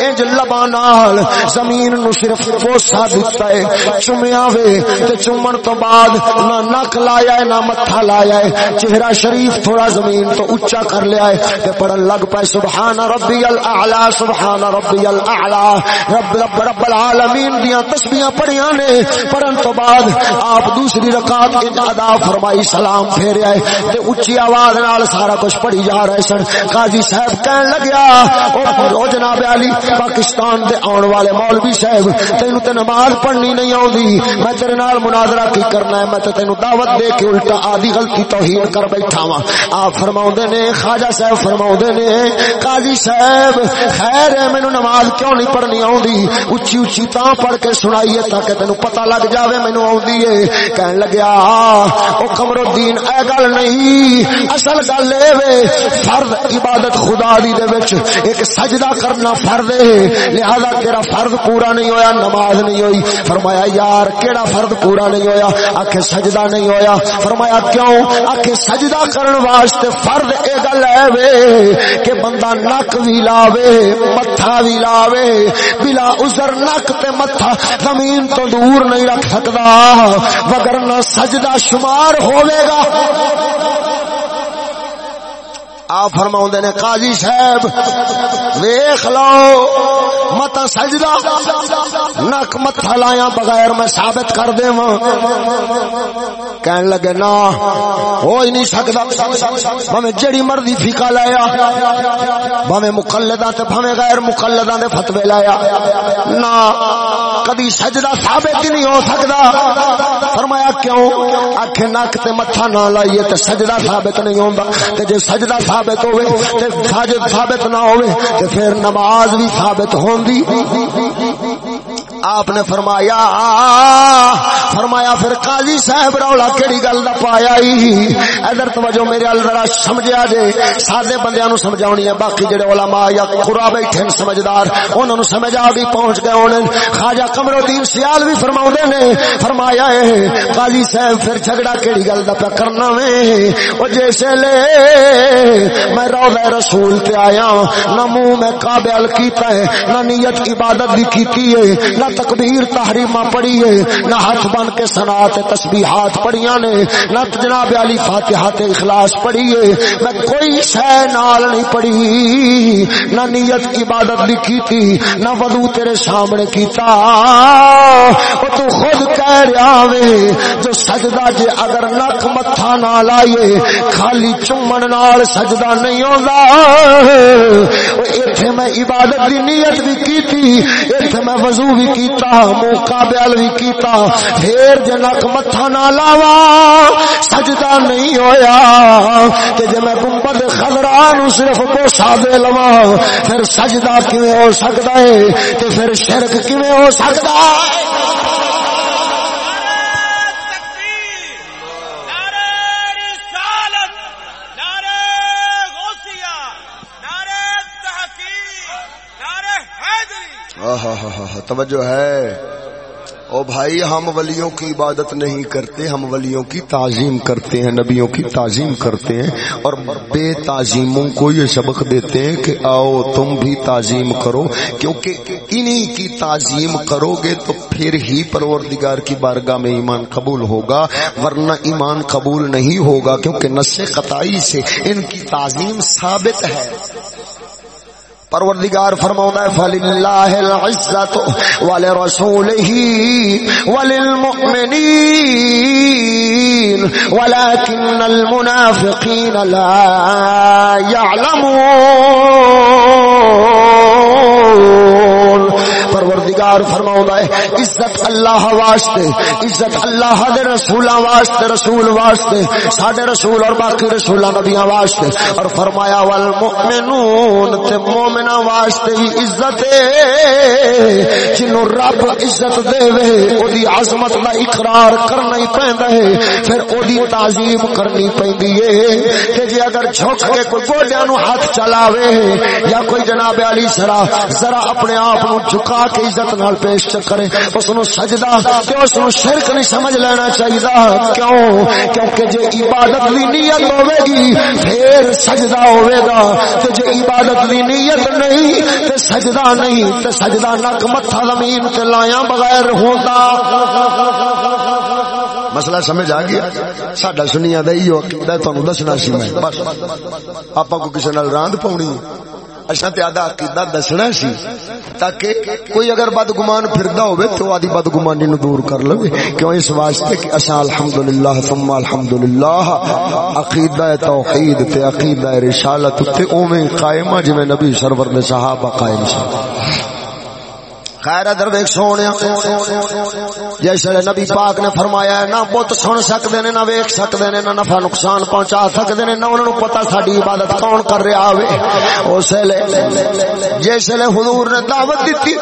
انج لبا نال زمین نو صرف بوسا دتا ہے۔ چومیا وے تے چومن تو بعد نہ نک لایا ہے، نہ متھا لایا ہے۔ چہرہ شریف تھوڑا زمین تو اونچا کر لیا ہے۔ تے پڑھن لگ پے سبحان ربی الاعلی، سبحان ربی الاعلی۔ رب رب رب العالمین دیاں تسبیحاں پڑھیاں نے۔ پڑھن تو بعد آپ دوسری رکعت ادا فرمائی، سلام پھیریا ہے۔ تے اونچی آواز نال سارا کچھ پڑھی جا رہے سن۔ قاضی صاحب کہن لگیا او جناب علی، پاکستان دے آن والے والے مولوی صاحب تینو تے نماز پڑھنی نہیں آوندی، میں تیرے نال مناظرہ کی کرنا ہے، میں تے تینو دعوت دے کے الٹا آدھی غلطی توہین کر بیٹھا وا آپ فرماوندے نے، خواجہ صاحب فرماوندے نے، قاضی صاحب، خیر ہے، مینوں نماز کیوں نہیں پڑھنی آوندی؟ اونچی اونچی تاں پڑھ کے سنائیے تاکہ تینو پتہ لگ جاوے مینوں آوندی ہے۔ کہن لگیا او قمر الدین، اے گل نہیں، اصل گل اے وے، فرض عبادت خدا دی دے وچ، ایک سجدہ کرنا فرض ہے، لہذا تیرا فرض پورا نہیں ہویا، نماز نہیں ہوئی۔ فرمایا، یار، کیڑا فرض پورا نہیں ہویا؟ آکھے سجدہ نہیں ہویا۔ فرمایا، کیوں؟ آکھے سجدہ کرن واسطے فرض اے گل ہے وے، کہ بندہ نک وی لاوے، متھا وی لاوے۔ بلا عذر نک تے متھا زمین تو دور نہیں رکھ سکدا۔ وگرنہ سجدہ شمار ہوے گا۔ آپ فرما نے، قاضی صاحب، ویخ لو، مت سجدہ، نک متھا لایا بغیر میں ثابت کر دے کہن لگے نا ہو ہی نہیں سکتا بھویں جڑی مرضی فیقا لایا، بھویں مقلدہ تے بھویں غیر مقلدہ دے فتوی لایا۔ نا کدی سجدہ ثابت ہی نہیں ہو سکتا فرمایا، کیوں؟ آکھے، نک تے متھا نہ لائیے تے سجدہ ثابت نہیں ہوندا۔ تے جے سجدہ ثابت ثابت ہوئے تے ساجد ثابت نہ ہوئے تے پھر نماز بھی ثابت ہوندی۔ آپ نے فرمایا فرمایا پھر قاضی صاحب رولا کیڑی گل دا پایا ہی؟ ادھر توجہ میرے ال ذرا سمجھیا جے، سادے بندیاں نو سمجھاونی ہے، باقی جڑے علماء یا قرا بیٹھے ہیں سمجھدار، انہاں نو سمجھ آ گئی، پہنچ گئے ہونے خواجہ قمر الدین سیال بھی فرماوندے نے، فرمایا ہے، قاضی صاحب پھر جھگڑا کیڑی گل دا پیا کرنا وے۔ او جیسے لے، میں روضہ رسول تے آیا ہاں، نہ منہ میں قابل کیتا ہے، نہ نیت عبادت بھی کیتی ہے، نہ تکبیر تحریمہ پڑھی ہے۔ نہ ہاتھ بن کے سنات تسبیحات پڑھیاں نے، نہ جناب علی فاتحہ تے اخلاص پڑھی ہے۔ میں کوئی شے نال نہیں پڑھی، نہ نیت عبادت بھی کیتی، نہ وضو تیرے سامنے کیتا۔ او تو خود کہہ رہا وے، جو سجدہ جے اگر نک متھا نہ لائیے خالی چومن نال سجدہ نہیں ہوندا۔ او ایتھے میں عبادت دی نیت بھی کیتی، ایتھے میں وضو بھی کیتا موقع بیال بھی کیتا۔ پھر جنک متھا نہ لاوا سجدہ نہیں ہویا۔ تے جے میں گنبد خضرا نو صرف بوسا دے لوا پھر سجدہ کیویں ہو سکدا ہے؟ تے پھر شرک کیویں ہو سکدا ہے؟ توجہ ہے۔ او بھائی، ہم ولیوں کی عبادت نہیں کرتے، ہم ولیوں کی تعظیم کرتے ہیں، نبیوں کی تعظیم کرتے ہیں۔ اور بے تعظیموں کو یہ سبق دیتے ہیں کہ آؤ تم بھی تعظیم کرو، کیونکہ انہی کی تعظیم کرو گے تو پھر ہی پروردگار کی بارگاہ میں ایمان قبول ہوگا، ورنہ ایمان قبول نہیں ہوگا، کیونکہ نس قطعی سے ان کی تعظیم ثابت ہے۔ پروردگار فرماؤں ہے فللہ العزت ولرسولہ وللمؤمنین ولكن المنافقین لا يعلمون۔ پروردگار فرماؤں ہے عزت اللہ واسطے، عزت اللہ دے رسولاں واسطے، رسول واسطے، ساڈے رسول اور باقی رسولاں نبیاں واسطے۔ اور فرمایا، والمؤمنون، تے مومن واسطے بھی عزت جنوں رب عزت دے وے او دی عظمت دا اقرار کرنا ہی پیندا ہے، پھر او دی تعظیم کرنی پیندی ہے۔ کہ جے اگر جھک کے کوئی گوڈیاں نو ہاتھ چلاوے، یا کوئی جناب علی سرا ذرا اپنے آپ نو جھکا کے عزت عظمت نال پیش کرے اس نو سجدہ تے اس نو شرک نہیں سمجھ لینا چاہیے کیوں؟ کیونکہ جے عبادت دی نیت ہوے گی، پھر سجدہ ہوے گا۔ تے جے عبادت دی نیت نہیں، تے سجدہ نہیں، تے سجدہ نک متھا زمین تے لایا بغیر ہوندا۔ مسئلہ سمجھ آ گیا؟ ساڈا سنیا دا ایو عقیدہ تانوں دسنا سی میں۔ بس آپا کو کسی نال راند پاونی اچھا تے آدھا عقیدہ دسنا سی، تاکہ کوئی اگر بدگمان پھردا ہوے تو آدھی بدگمانی نو دور کر لوے۔ کیوں اس واسطے کہ اسا الحمدللہ ثم الحمدللہ عقیدہ توحید تے عقیدہ رسالت تے اوویں قائمہ جویں نبی سرور دے صحابہ قائم سی خیر ادھر ویک سونے جیسے نبی پاک نے فرمایا ہے، نہ بت سن سکتے نے، نہ ویک سکتے نے، نہ نفع نقصان پہنچا سکتے نے، نہ انہوں پتا ساری عبادت کون کر رہا ہو اس جس لے حضور نے دعوت دیتی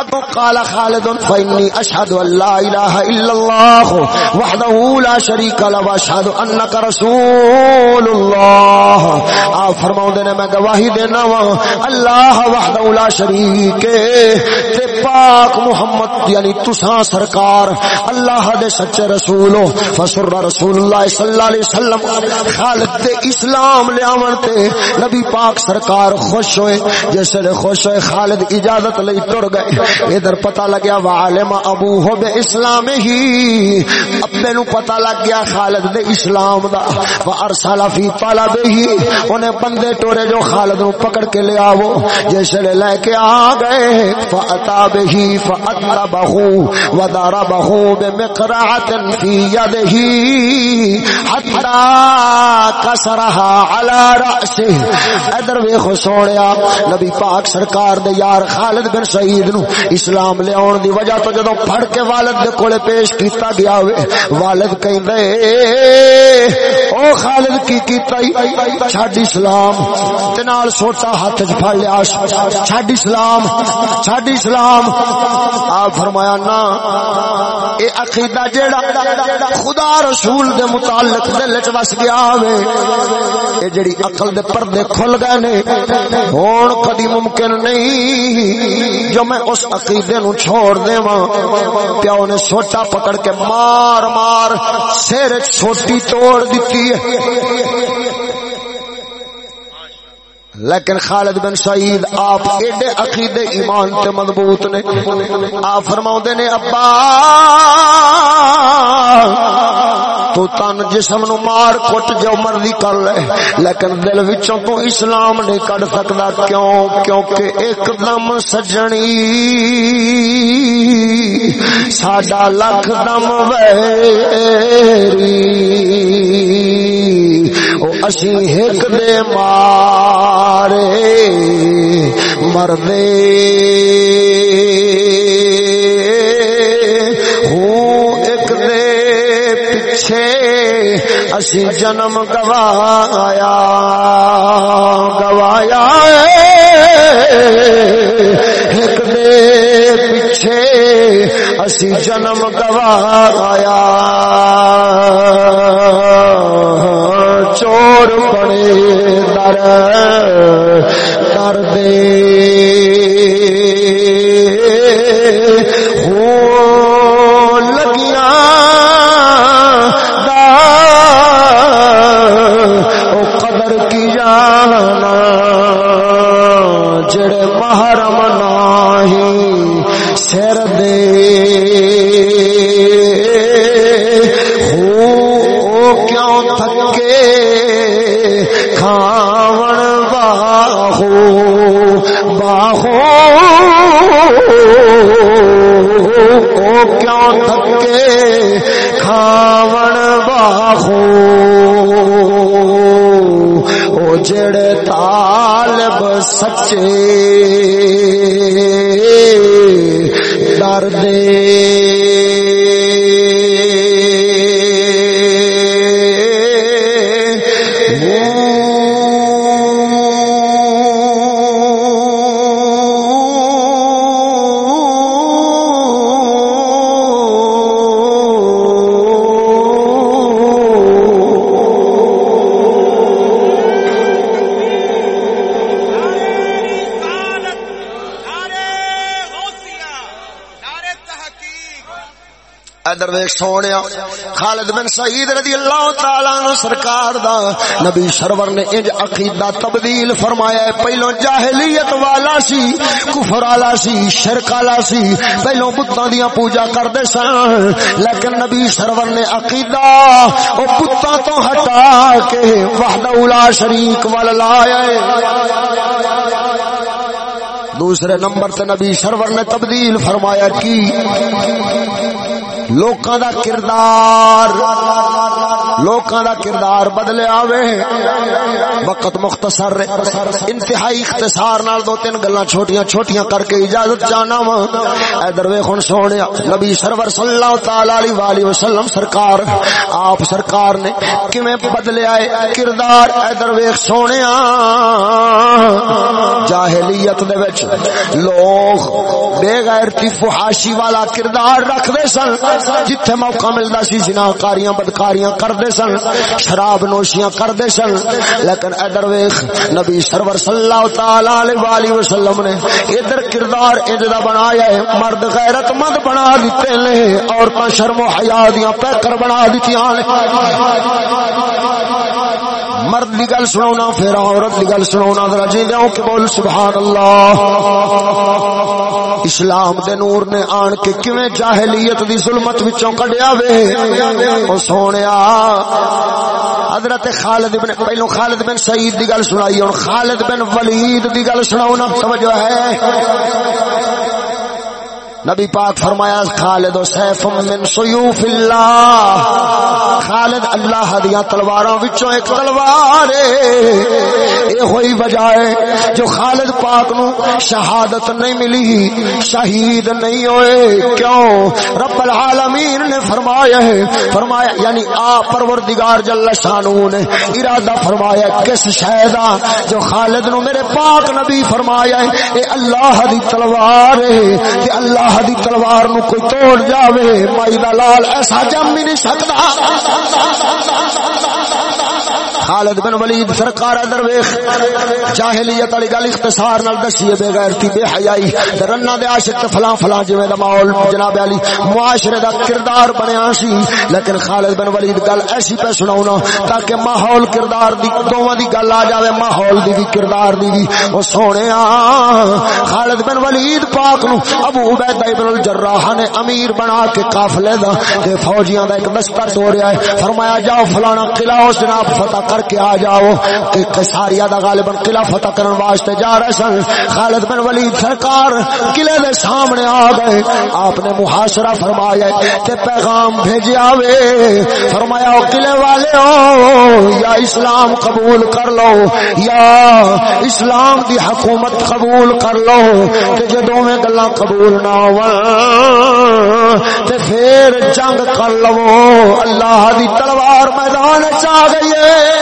ابو قال خالد فینی اشهد ان لا الہ الا اللہ وحدہ لا شریک له واشهد انک رسول اللہ آپ فرماؤں نے، میں گواہی دینا وا اللہ وحدہ لا شریک تے پاک محمد یعنی تساں سرکار اللہ دے سچے رسول فسر رسول اللہ صلی اللہ علیہ وسلم۔ خالد دے اسلام لیاون تے نبی پاک سرکار خوش ہوئے۔ جس لے خوش ہوئے، خالد اجازت لئی ٹر گئے۔ ادھر پتہ لگیا وعالم ابو ہو بے اسلام ہی۔ ابے نو پتہ لگ گیا، خالد دے اسلام دا۔ وارسل فی طلب ہی۔ انہیں بندے ٹورے جو خالد نو پکڑ کے لے آو۔ جس لے لے کے آ گئے فاتا به فأطلبه وضربه بمقرعة في يده حتى كسرها على رأسه. ادر ویخو سوڑیا نبی پاک سرکار دے یار خالد بن سعید نو اسلام لے آن دی وجہ تو جدو پھڑ کے والد دے کولے پیش کیتا گیا ہوئے والد کہیں دے او خالد، کی کیتا ہی؟ چھاڑ اسلام تنال سوٹا ہاتھ پھڑ لیا چھاڑ اسلام چھاڑ اسلام۔ آپ فرمایا نا اے عقیدہ جیڑا خدا رسول دے متعلق دل وچ وس گیا وے، اے جڑی عقل دے پردے کھل گئے نے ہن کدی ممکن نہیں جو میں اس عقیدے نو چھوڑ دیواں۔ پیو نے سوٹا پکڑ کے مار مار سر چھوٹی توڑ دتی ہے۔ لیکن خالد بن سعید آپ ایڈے عقیدے ایمان تے مضبوط نے۔ آپ فرما نے، ابا، تو تن جسم نو مار کٹ جو مرضی کر لے، لیکن دل وچوں تو اسلام نہیں کڈ سکتا کیوں؟ کیونکہ ایک دم سجنی، ساڈا لکھ دم ویری۔ اسی ایک دے مارے مردے ہوں ایک دے پیچھے اسی جنم گوایا گوایا ایک دے پیچھے اسی جنم گوایا چور بڑے در در دے ہو لگیا قدر کی جانا، جڑے محرم نہیں سر دے۔ تھکے؟ کھاون باہو۔ او جڑے طالب سچے دے۔ سونے خالد بن سعید رضی اللہ تعالی عنہ سرکار دا نبی سرور نے انج عقیدہ تبدیل فرمایا ہے۔ پہلو جاہلیت والا سی، کفر والا سی، شرک والا سی۔ پہلو بتاں دیاں پوجا کردے سن۔ لیکن نبی سرور نے عقیدہ او بتاں تو ہٹا کے وحدہ لا شریک والا لایا ہے۔ دوسرے نمبر تے نبی سرور نے تبدیل فرمایا کی؟ لوکاں دا کردار، لوکاں دا کردار بدلے آوے۔ وقت مختصر، انتہائی اختصار نال دو تین گلاں چھوٹیاں چھوٹیاں کر کے اجازت چاہنا وا۔ ادھر ویکھ ہن سونیا نبی سرور صلی اللہ تعالی علیہ والہ وسلم سرکار، آپ سرکار نے کیویں بدلے آئے؟ کردار۔ ادھر ویکھ سونیا جاہلیت دے وچ لوگ بے غیرتی فحاشی والا کردار رکھ دے سن۔ جتھے موقع ملدا سی جنا کاریاں بدکاریاں کردے سن، شراب نوشیاں کردے سن۔ لیکن ادھر ویکھ، نبی سرور صلی اللہ تعالی علیہ والہ وسلم نے ادھر کردار انج دا بنایا ہے، مرد غیرت مند بنا دتے نے، عورتاں شرم و حیا دیاں پیکر بنا دتیاں نے۔ مرد دی گل سناونا پھر عورت دی گل سناونا ذرا جی دیو کہ بول سبحان اللہ اسلام دے نور نے آن کے کیویں جاہلیت دی ظلمت وچوں کڈیا وے؟ او سونیا حضرت خالد بن پہلو خالد بن سعید دی گل سنائی، ہن خالد بن ولید دی گل سناونا توجہ ہے۔ نبی پاک فرمایا، خالد و سیف من سیوف اللہ۔ خالد اللہ دیاں تلواراں وچوں ایک تلوار اے ہوئی وجہ ہے جو خالد پاک نو شہادت نہیں ملی، شہید نہیں ہوئے۔ کیوں؟ رب العالمین نے فرمایا ہے، فرمایا یعنی آ پروردگار جل شانو نے ارادہ فرمایا، کس شہدا جو خالد نو میرے پاک نبی فرمایا ہے، اے اللہ دی تلوار ہے کہ اللہ اللہ دی تلوار نو کوئی توڑ جاوے، مائی دا لال، ایسا جم بھی نہیں سکتا۔ خالد بن ولید سرکار درویش جاہلیت والی گل اختصار نال دسی بے غیرتی بے حیائی، رنا دے عاشق تے فلاں فلاں جویں دا ماحول، جناب علی، معاشرے دا کردار بنیا سی۔ لیکن خالد بن ولید گل ایسی پہ سناونا تاکہ ماحول کردار دی دوواں دی گل آ جاوے، ماحول دی بھی کردار دی بھی۔ او سونیا خالد بن ولید پاک نو ابو عبیدہ ابن الجراح نے امیر بنا کے قافلے دا تے فوجیاں دا ایک دستر توڑیا ہے۔ فرمایا، جاؤ فلانا قلعہ، اس جناب فتح کر کے آ جاؤ کہ کساریا دا غالباً قلعہ فتح کرن واسطے جا رہے سن۔ خالد بن ولید سرکار قلعے دے سامنے آ گئے۔ آپ نے محاصرہ فرمایا تے پیغام بھیجیا وے۔ فرمایا، او قلعے والے ہو، یا اسلام قبول کر لو، یا اسلام دی حکومت قبول کر لو، تے جدوں میں گلاں قبول نہ ہون، تے پھر جنگ کر لو۔ اللہ دی تلوار میدان چ آ گئی ہے۔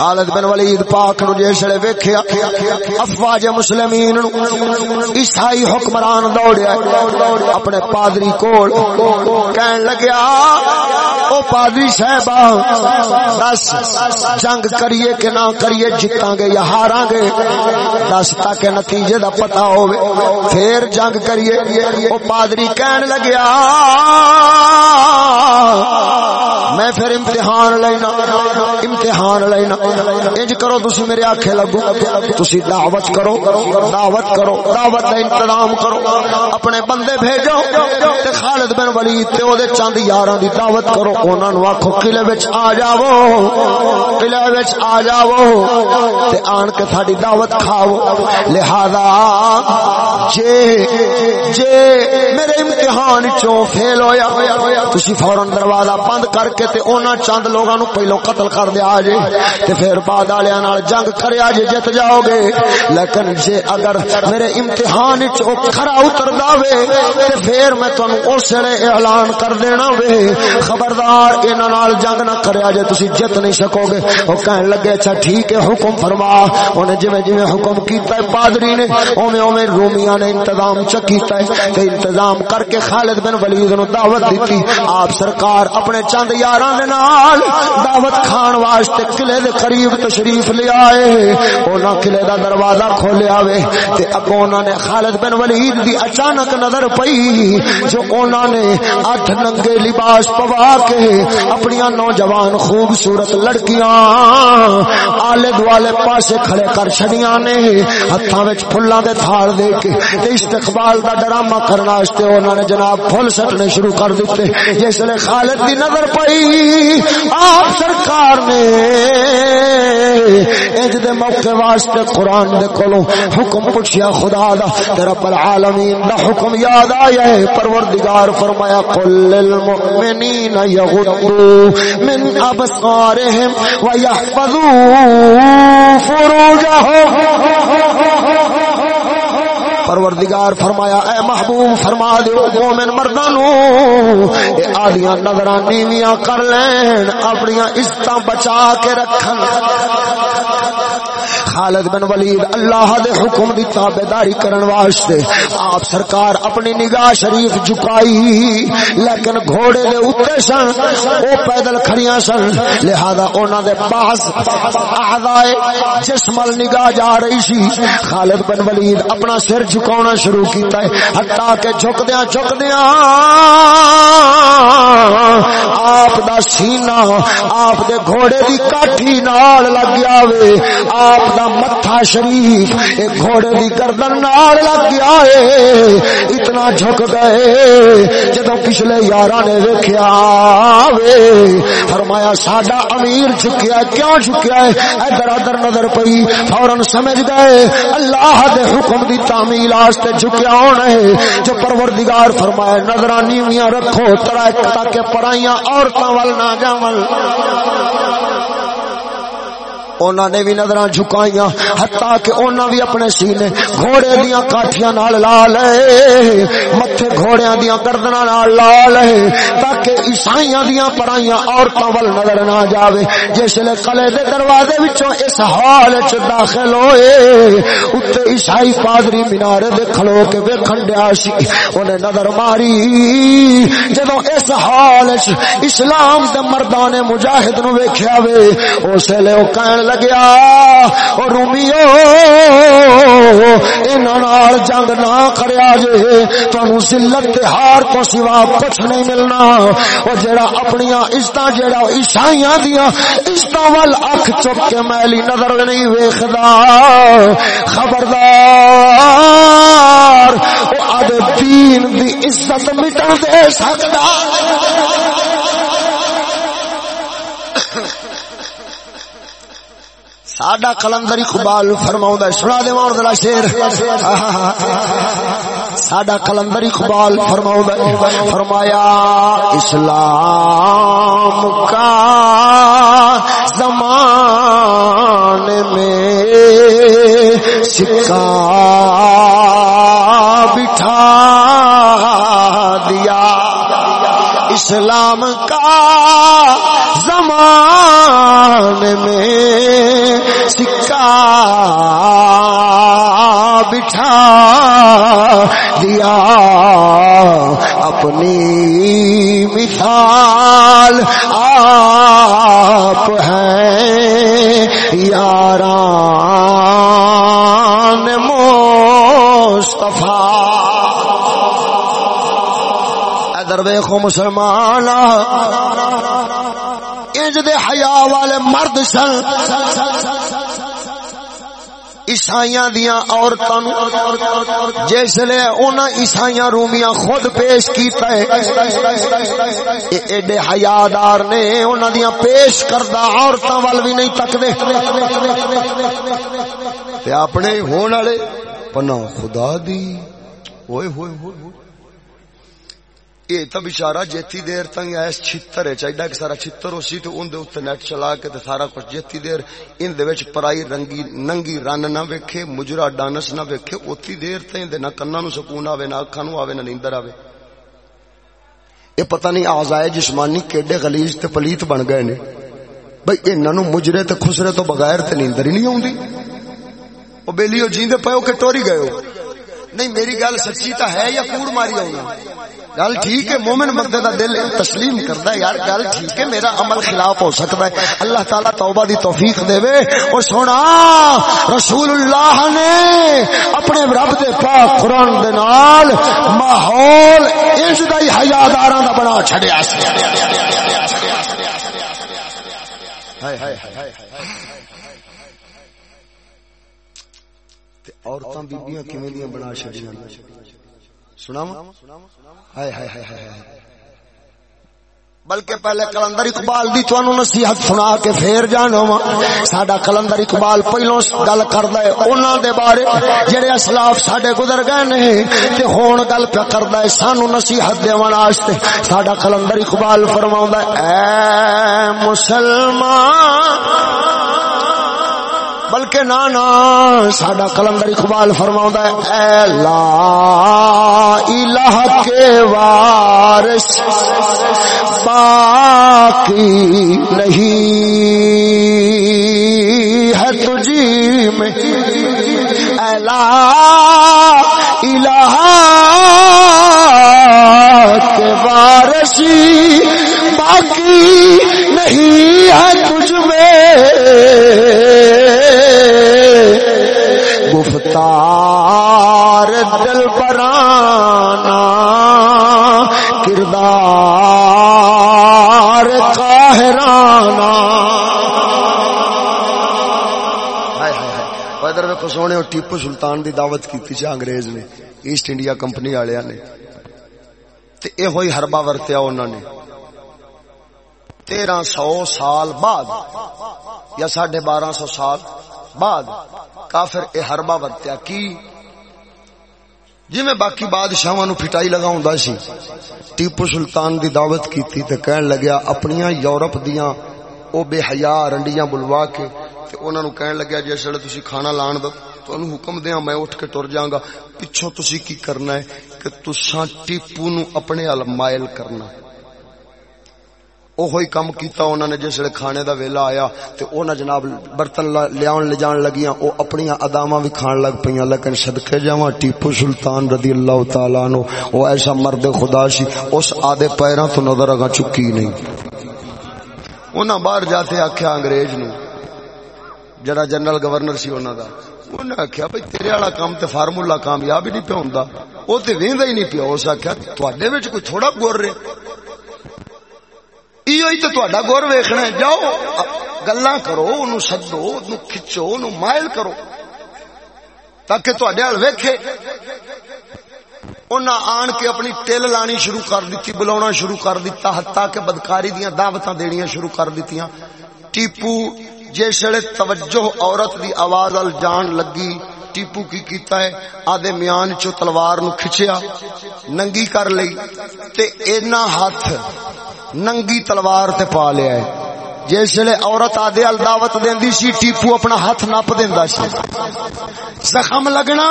خالد بن ولید پاک نو جسے ویکھیا، افواج مسلمین نو عیسائی حکمران دوڑیا، اپنے پادری کول کہن لگیا، او پادری صاحب بس جنگ کریے کہ نہ کریے جتاں گے یا ہاراں گے، دس تاکہ نتیجے دا پتہ ہوے پھر جنگ کریے، او پادری کہن لگیا، میں پھر امتحان لینا امتحان لینا انج کرو تسی میرے آکھے لگو، تسی دعوت کرو دعوت کرو، دعوت دا انتظام کرو، اپنے بندے بھیجو تے خالد بن ولید تے او دے چند یاراں دی دعوت کرو، انہاں نو آکھو قلعے وچ آ جاؤ، قلعے وچ آ جاؤ تے آن کے ساڈی دعوت کھاؤ۔ لہذا جے جے میرے امتحان چوں فیل ہویا، تسی فورن دروازہ بند کر کے تے انہاں چند لوگاں نو پہلو قتل کر دیا جے۔ تے پھر بعد والے نال جنگ کریا جے جت جاؤ گے لیکن جے اگر میرے امتحان وچ او کھرا اتر داوے تے پھر میں تانوں اس ویلے اعلان کر دینا وے۔ خبردار، انہاں نال جنگ نہ کریا جے تسی جت نہیں سکو گے او کہن لگے اچھا ٹھیک ہے، حکم فرما۔ اونے جویں جویں حکم کیتا ہے، پادری نے، اوویں اوویں رومیاں نے انتظام چ کیتا ہے۔ کہ انتظام کر کے خالد بن ولید نو دعوت دتی۔ آپ سرکار اپنے چند یاراں دے نال دعوت کھان واسطے واسطے قلعے دے قریب تشریف لے آئے۔ انہاں قلعے دا دروازہ کھولیا وے تے اگوں انہاں نے خالد بن ولید دی اچانک نظر پئی۔ جو انہاں نے اٹھ ننگے لباس پوا کے اپنی نوجوان خوبصورت لڑکیاں آلے دوالے پاسے کھڑے کر چھڑیاں نے۔ ہتھاں وچ پھلاں دے تھال دے کے تے استقبال دا ڈرامہ کرنا واسطے انہاں نے جناب پھل سٹنے شروع کر دیتے۔ جس لے خالد دی نظر پئی۔ آپ سرکار نے اج دے موقع واسطے قرآن دے کولوں حکم پوچھیا خدا دا تے رب العالمین دا حکم یاد آیا ہے؟ پروردگار فرمایا، قل للمؤمنین یغضوا من ابصارهم ويحفظوا فروجهم پروردگار فرمایا، اے محبوب فرما دیو مومن مردانو، اے آدیاں نظراں نیویاں کر لین اپنی عزتاں بچا کے رکھن۔ خالد بن ولید اللہ دے حکم دی تابعداری کرن واسطے آپ سرکار اپنی نگاہ شریف جھکائی، لیکن گھوڑے دے اوتے سن او پیدل کھڑیاں سن۔ لہذا انہاں دے پاس اعضاء جسم ال نگاہ جا رہی سی۔ خالد بن ولید اپنا سر جھکاونا شروع کیتا ہے۔ حتا کہ جھکدیاں جھکدیاں، آپ دا سینہ، آپ دے گھوڑے دی کاٹھی نال لگ گیا وے۔ آپ دا متھا شریف اے گھوڑے دی گردن نال لگ گیا ہے اتنا جھک گئے جدوں پچھلے یاراں نے ویکھیا وے۔ فرمایا، ساڈا امیر جھکیا کیوں جھکیا ہے؟ ادھر ادھر نظر پئی فورن سمجھ گئے، اللہ دے حکم دی تعمیل واسطے جھکیا ہونا ہے۔ جو پروردگار فرمایا نظراں نیویاں رکھو تاکہ پرائیاں عورتاں ول نہ جاون۔ انہوں نے بھی نظر جھکائیاں، حتیٰ کہ انہوں بھی اپنے سینے گھوڑے دیا کاٹیاں نال لا لے، متھے گھوڑیاں دیا گردنا نال لا لے، تاکہ عیسائیاں دیا پرائیاں عورتوں ول نظر نہ جاوے۔ جس لے کلے دے دروازے وچوں اس حال چ داخل ہوئے اتنے عیسائی پادری مینارے دے کھلو کے ویکھن دیا سی، انہیں نظر ماری۔ جدو اس حال چ اسلام دے مردان مجاہد نو ویکھیا وے اس لے او کہن لگیا اور رومیو انہاں جنگ نہ کریا جے تانوں ذلت تے ہار تو سوا کچھ نہیں ملنا او جڑا اپنی عزتاں جڑا عیسائیاں دیاں عزتاں ول اکھ چک کے میلی نظر نہیں ویکھدا خبردار او ادے دین دی عزت مٹا دے سکدا ساڈا کلندر اقبال فرماؤں سنا دے مور دلا شیر۔ ساڈا کلندر اقبال فرماؤں فرمایا، اسلام کا زمان میں سکا بٹھا دیا۔ اسلام کا زمان میں سکا بٹھا دیا اپنی مثال آپ ہیں یاران مصطفیٰ۔ ادر ویخو مسلمان انج دے حیا والے مرد سن۔ عیسائیاں دیاں عورتاں جس لے انہاں عیسائیاں رومیاں خود پیش کیتا ہے۔ ایڈے حیادار نے انہاں دیاں پیش کردہ عورتاں وال بھی نہیں تکدے۔ تے اپنے ہون والے، پناہ خدا دی۔ ہوئے ہوئے ہوئے۔ یہ تو بچارا جیتی دیر تک ایس چھتر ہے چاہیے کہ سارا چھتر ہو سی تو ان دے اتنے نیٹ چلا کے تے سارا کچھ جیتی دیر ان دے وچ پرائی رنگی ننگی رن نہ ویکھے مجرا ڈانس نہ ویکھے اوتی دیر تے دے نہ کنا نو سکون آوے نہ اکھاں نو آوے نہ نیندر آوے یہ پتہ نہیں اعضاء جسمانی کیڈے غلیظ تے پلیت بن گئے نے بھئی انہاں نو مجرے تے خسرے تو بغیر تے نیندر ہی نہیں اوندی او بیلیو جیندے پیو کہ ٹوری گئے ہو نہیں میری گل سچی تو ہے یا کوڑ ماری آنا گل ٹھیک ہے مومن بندے دا دل تسلیم کردا ہے یار گل ٹھیک ہے میرا عمل خلاف ہو سکتا ہے اللہ تعالی توبہ دی توفیق دے وے سونا رسول اللہ نے اپنے رب دے پاک قرآن دے نال ماحول اس دا ہی حیاداراں دا بنا چھڈیا سی ہائے ہائے ہائے تے عورتاں بیبیاں کیویں دیاں بنا چھڑیاں سناواں؟ ہائے ہائے ہائے ہائے بلکہ پہلے کلندر اقبال دی تانوں نصیحت سنا کے پھر جانا وا ساڈا کلندر اقبال پہلو گل کردا ہے انہاں دے بارے۔ جڑے اسلاف ساڈے گزر گئے نے، تے ہن گل پہ کردا ہے سانو نصیحت دیون واسطے ساڈا کلندر اقبال فرماوندا ہے، اے مسلمان! بلکہ نانا ساڈا کلندر اقبال فرما اے لا الہ کے وارث باقی نہیں ہے تجھی میں۔ اے لا الہ کے وارثی باقی نہیں ہے تجھ میں۔ گفتار دل پرانا، کردار قاہرانا ادھر ویکو سونے ٹیپو سلطان دی دعوت کی تھی جی، انگریز نے، ایسٹ انڈیا کمپنی والے نے۔ تے اے ہوئی ہربا ورتیا انہوں نے۔ تیرہ سو سال بعد یا ساڑھے بارہ سو سال بعد کافر اے حربہ ورتیا کی؟ جی میں باقی بادشاہ نو پھٹائی لگا سی۔ ٹیپو سلطان دی دعوت کی تھی تے کہن لگیا اپنی یورپ دیاں او بے حیا رنڈیاں بلوا کے تے انہاں نو کہن لگیا جی جس ویلے تسی کھانا لان دو تو انہوں حکم دیاں میں اٹھ کے ٹر جاؤں گا۔ پچھوں تسی کی کرنا ہے کہ تساں ٹیپو نو اپنے مائل کرنا۔ ہے اوہی کم کیتا انہوں نے جس ویلے کھانے دا ویلا آیا تے انہاں جناب برتن لیاون لے جان لگیاں، او اپنی اداماں وی کھان لگ پیاں۔ لیکن صدقے جاواں ٹیپو سلطان رضی اللہ تعالی عنہ، او ایسا مرد خدا سی، اس آدھے پیراں تو نظر اگا چکی نہیں۔ انہاں باہر جاتے آکھیا انگریز نو، جڑا جنرل گورنر سی انہاں دا۔ انہیں آخیا بھائی تیرے والا کام تے فارمولا کامیاب ہی نہیں پیا ہوں وہ تو وہدا ہی نہیں پیا، اس آخیا تھوڑے کوئی تھوڑا گور رہے۔ تو گور ویخنا جاؤ گلا کرو ان سدو ان کھچو ان مائل کرو تاکہ تڈے ویکھے انہیں آن کے اپنی ٹل لانی شروع کر دیتی بلا شروع کر دیتا ہتا کہ بدکاری دیا دعوت دنیا شروع کر دیتی ٹیپو جس توجہ عورت دی آواز ال جان لگی ٹیپو کی کیتا ہے آدھے میان چو تلوار نو کھچیا ننگی کر لئی تے اینا ہاتھ ننگی تلوار تے پا لیا ہے جس ویلے عورت آدھے ال دعوت دیندی سی ٹیپو اپنا ہاتھ نپ دیندا سی زخم لگنا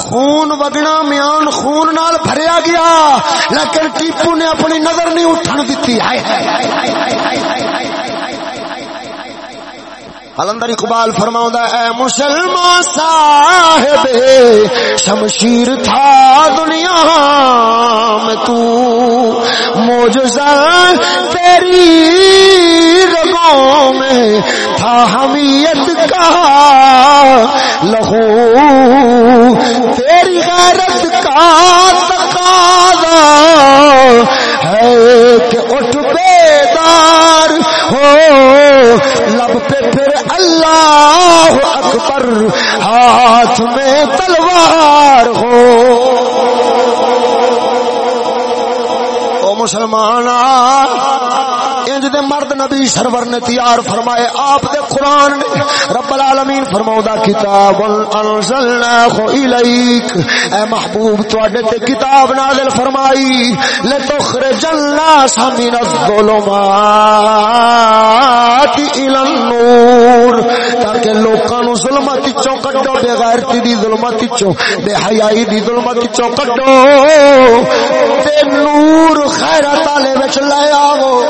خون وگنا میان خون نال بھریا گیا لیکن ٹیپو نے اپنی نظر نہیں اٹھن دتی ہائے ہائے ہائے ہائے ہائے حلندر اقبال فرماؤں اے مسلمان صاحب، شمشیر تھا دنیا میں تو موجزہ تیری رگوں میں تھا، حمیت کا لہو، تیری غیرت کا تقاضا ہے کہ اٹھ بیدار ہو۔ لب پہ پھر اللہ اکبر ہاتھ میں تلوار ہو۔ مسلمان انج دے مرد نبی سرور نے تیار فرمائے، آپ دے قرآن نے رب العالمین فرماؤدا، کتاب انزلناہ الیک۔ اے محبوب، تواڈے تے کتاب نازل فرمائی لتخرج الناس من الظلمات الى النور۔ تاکہ لوکاں نو ظلمت وچوں کڈو، بے غیرتی دی ظلمت وچوں بے حیائی دی ظلمت وچوں کڈو۔ تے نور خیرات والے وچ لے آو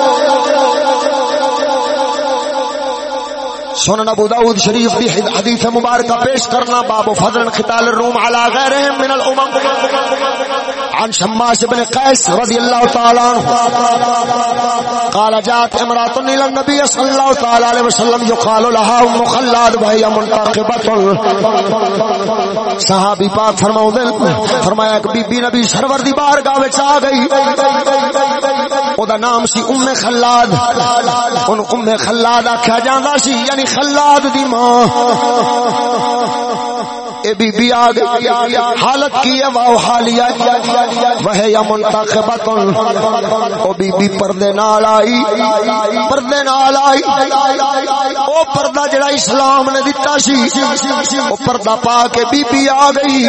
سنن ابو داؤد شریف دی حدیث مبارکہ پیش کرنا، باب فضل قتال الروم على غيرهم من الامم. عن شماس بن قيس رضي الله تعالى عنه قال جاءت امراه الى النبي صلى الله تعالى عليه وسلم يقال لها ام خلاد وهي منتقبه صحابی پاک فرماؤ فرمایا کہ بی بی نبی سرور دی بارگاہ وچ آ گئی۔ او دا نام سی ام خلاد ان ام خلاد آکھیا جاندا سی یعنی خلاد دی ماں اے بی بی آ گئی۔ حالت کی ہے واو حالیہ وہ یا منتخبت او بی بی پردے نال آئی۔ پردے نال آئی۔ او پردہ جڑا اسلام نے دتا سی، او پردہ پا کے بی بی آ گئی۔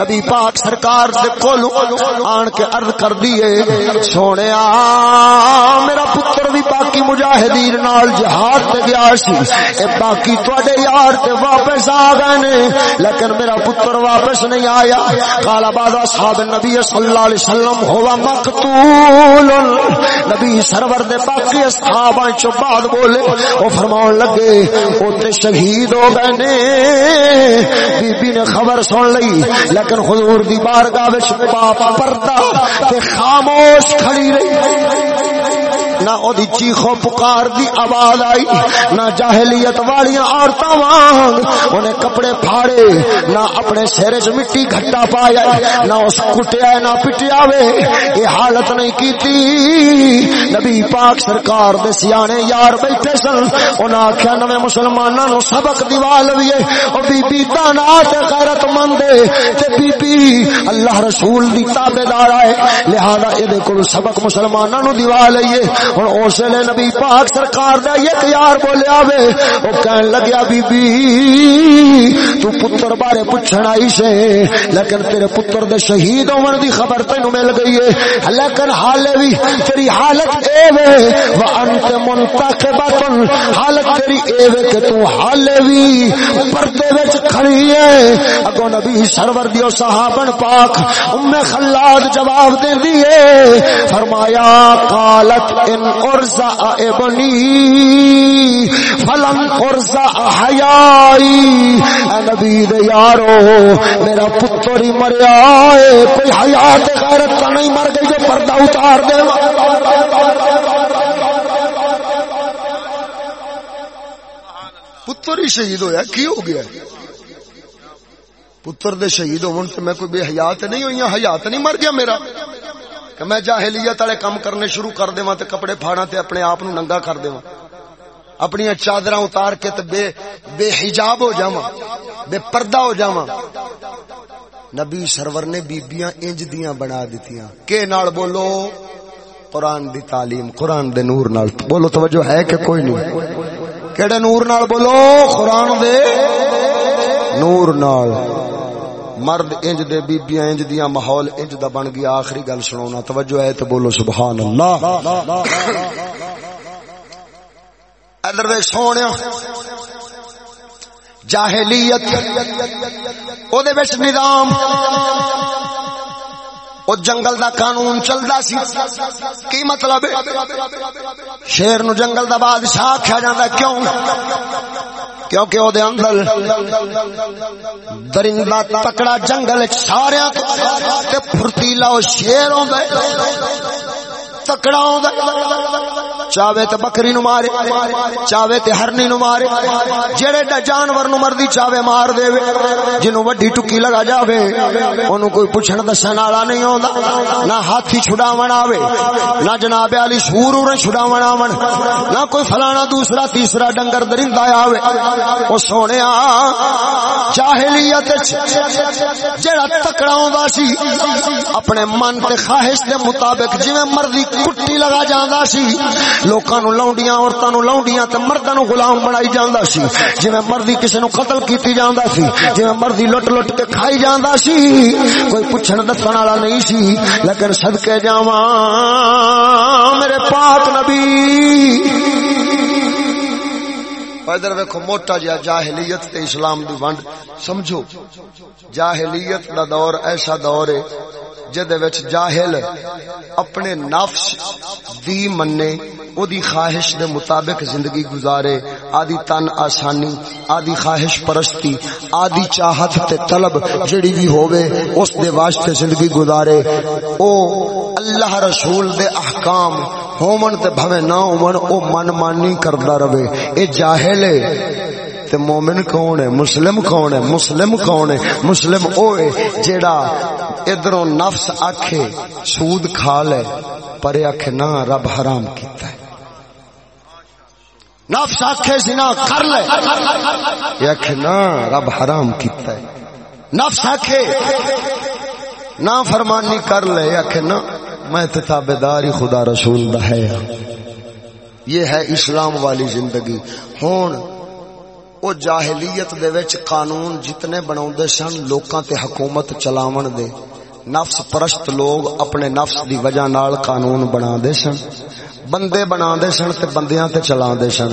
نبی پاک سرکار دے کول آن کے عرض کر دیے سونیا میرا پتر بھی باقی مجاہدین نال جہاد تے گیا سی۔ اے باقی تواڈے یار تے واپس آ گئے نے۔ لیکن میرا پتر واپس نہیں آیا۔ قال بعد اصحاب النبی صلی اللہ علیہ وسلم ہوا مقتول. نبی سرور دے باقی اصحاب چ بعد بولے او فرمان لگے او تے شہید ہو گئے نے۔ بی بی نے خبر سن لئی لیکن حضور دی بارگاہ وچ باپ پردہ تے خاموش کھڑی رہی۔ نہ او دی چیخو پکار دی آواز آئی، نہ جاہلیت والیاں عورتاں وانگ، انہیں کپڑے پھاڑے، نہ اپنے سر وچ مٹی گھٹا پایا، نہ اس کٹیا، نہ پٹیا وے، یہ حالت نہیں کیتی۔ نبی پاک سرکار دے سیانے یار بیٹھے سن، انہاں آکھیا نویں مسلماناں نو سبق دیوا لویے او بی بی دانا تے غیرت مند تے بی بی اللہ رسول دی تابعدار ہے لہذا اے دے کول سبق مسلماناں نو دیوا لئیے ہوں اس ویلے نبی پاک سرکار دا ایک یار بولیا وے وہ کہن لگیا بی بی تو پتر بارے پوچھن آئی سے، لیکن تیرے پتر دے شہید ہون دی خبر تینو مل گئی ہے لیکن حالے بھی تیری حالت اے وے، وانت منتقبۃ حالت تیری اے وے کہ تو حالے بھی پردے وچ کھڑی ہے اگوں نبی سرور دیو صحابن پاک ام خلاد جواب دے دیے فرمایا، قالت ان ارزا ابنی فلن ارزا حیائی، اے نبی دے یارو، میرا پتر ہی مریا ہے، کوئی حیات غیرت کا نہیں مر گئی جو پردہ اتار دے۔ پتر ہی شہید ہویا، کی ہو گیا؟ پتر دے شہید ہون تے میں کوئی بے حیات نہیں ہوئی، حیات نہیں مر گیا میرا۔ کہ میں جاہلیت والے کام کرنے شروع کر دیواں تے کپڑے پھاڑا تے اپنے آپ نو ننگا کر دیواں۔ اپنی چادراں اتار کے تے بے بے حجاب ہو جاواں، بے پردہ ہو جاواں۔ نبی سرور نے بیبیاں انج دیاں بنا دتیاں۔ کہ نال بولو؟ قرآن دی تعلیم، قرآن دے نور نال۔ بولو توجہ ہے کہ کوئی نہیں؟ کیڑے نور نال بولو؟ قرآن دے نور نال۔ مرد انج دے بیبیاں انج دیاں ماحول انج دا بن گیا۔ آخری گل سنونا توجہ ہے تو بولو سبحان اللہ ادھر وے سونے، جاہلیت، او دے وچ نظام، او جنگل دا قانون چلدا سی۔ کی مطلب؟ شیر نو جنگل دا بادشاہ آکھیا جاندا کیوں؟ کیونکہ او دے اندر درندہ تکڑا جنگل سارے تے پھرتیلا شیر ہوندا تکڑا چاہے تے بکری نو مارے چاہے تے ہرنی نو مارے۔ جڑے جانور نو مردی چاہے مار دے، جنوں وڈی ٹکی لگا جاوے، اونوں کوئی پوچھن دسن والا نہیں ہوندا۔ نہ ہاتھی چھڈاون آوے، نہ جناب علی سور اور چھڈاون آون۔ نہ کوئی فلانا دوسرا، تیسرا ڈنگر درندہ آوے۔ او سونیا جاہلیت جڑا تکڑا ہوندا سی، اپنے من تے خواہش دے مطابق جویں مرضی کٹی لگا جاندا سی۔ لوکاں نو لونڈیاں، عورتاں نو لونڈیاں تے مرداں نو غلام بنائی جاندا سی۔ جویں مرضی کسے نو قتل کیتی جاندا سی جویں مرضی لٹ لٹ کے کھائی جاندا سی، کوئی پوچھن دسن والا نہیں سی۔ لیکن صدکے جاواں میرے پاک نبی۔ ادھر ویکھو موٹا جہا جاہلیت تے اسلام دی ونڈ، سمجھو؟ جاہلیت دا دور ایسا دور ہے جدے وچ جاہل اپنے نفس دی مننے، او دی خواہش دے مطابق زندگی گزارے آدی تن آسانی آدی خواہش پرستی آدی چاہت تے طلب جڑی بھی ہووے، اس دے واسطے زندگی گزارے۔ او اللہ رسول دے احکام ہومن تے بھویں نہ ہومن او من مانی کردا رہے۔ اے جاہل ہے تے مومن کون ہے؟ مسلم کون ہے؟ مسلم کون ہے؟ مسلم او ہے جیڑا ادھروں نفس آکھے سود کھا لے، پر آکھے نہ، رب حرام کیتا ہے۔ نفس آکھے زنا کر لے۔ یہ آکھے نہ، رب حرام کیتا ہے۔ نفس آکھے نہ فرمانی کر لے، یہ آکھے نہ، میں تابداری خدا رسول دا ہے۔ یہ ہے اسلام والی زندگی۔ ہون، او جاہلیت دے وچ قانون جتنے بناوندے سن، لوکاں تے حکومت چلاون دے۔ نفس پرست لوگ اپنے نفس دی وجہ نال قانون بنا دے سن۔ بندے بنا دے سن تے بندیاں تے چلا دے سن۔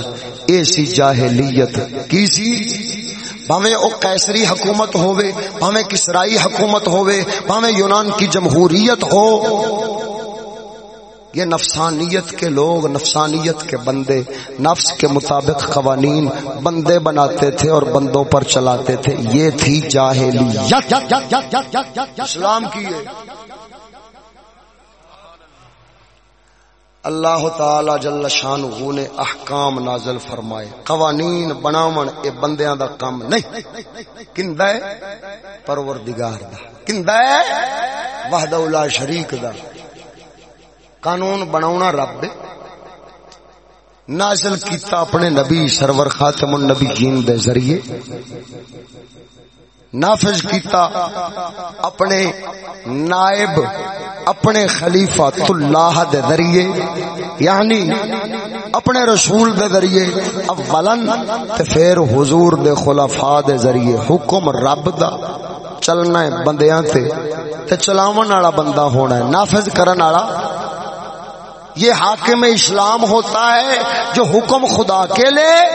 اے سی جاہلیت۔ کی سی؟ بھاویں او قیصری حکومت ہووے، بھاویں کسرائی حکومت ہووے، بھاویں یونان کی جمہوریت ہو۔ یہ نفسانیت کے لوگ، نفسانیت کے بندے، نفس کے مطابق قوانین بندے بناتے تھے اور بندوں پر چلاتے تھے۔ یہ تھی جاہلیت۔ اسلام کی اللہ تعالی جل شان نے احکام نازل فرمائے۔ قوانین بناون اے بندیاں دا کام نہیں۔ کندا ہے؟ پروردگار دا۔ کندا ہے؟ وحدہ لا شریک دا۔ قانون بناونا رب نازل کیتا اپنے نبی سرور خاتم النبی جین دے ذریعے، نافذ کیتا اپنے نائب، اپنے خلیفہ اللہ دے ذریعے یعنی اپنے رسول دے ذریعے اولن تے پھر حضور دے خلفاء دے ذریعے حکم رب دا چلنا ہے بندیاں تے تے چلاون والا بندہ ہونا ہے، نافذ کرن والا یہ حاکم اسلام ہوتا ہے جو حکم خدا کے لے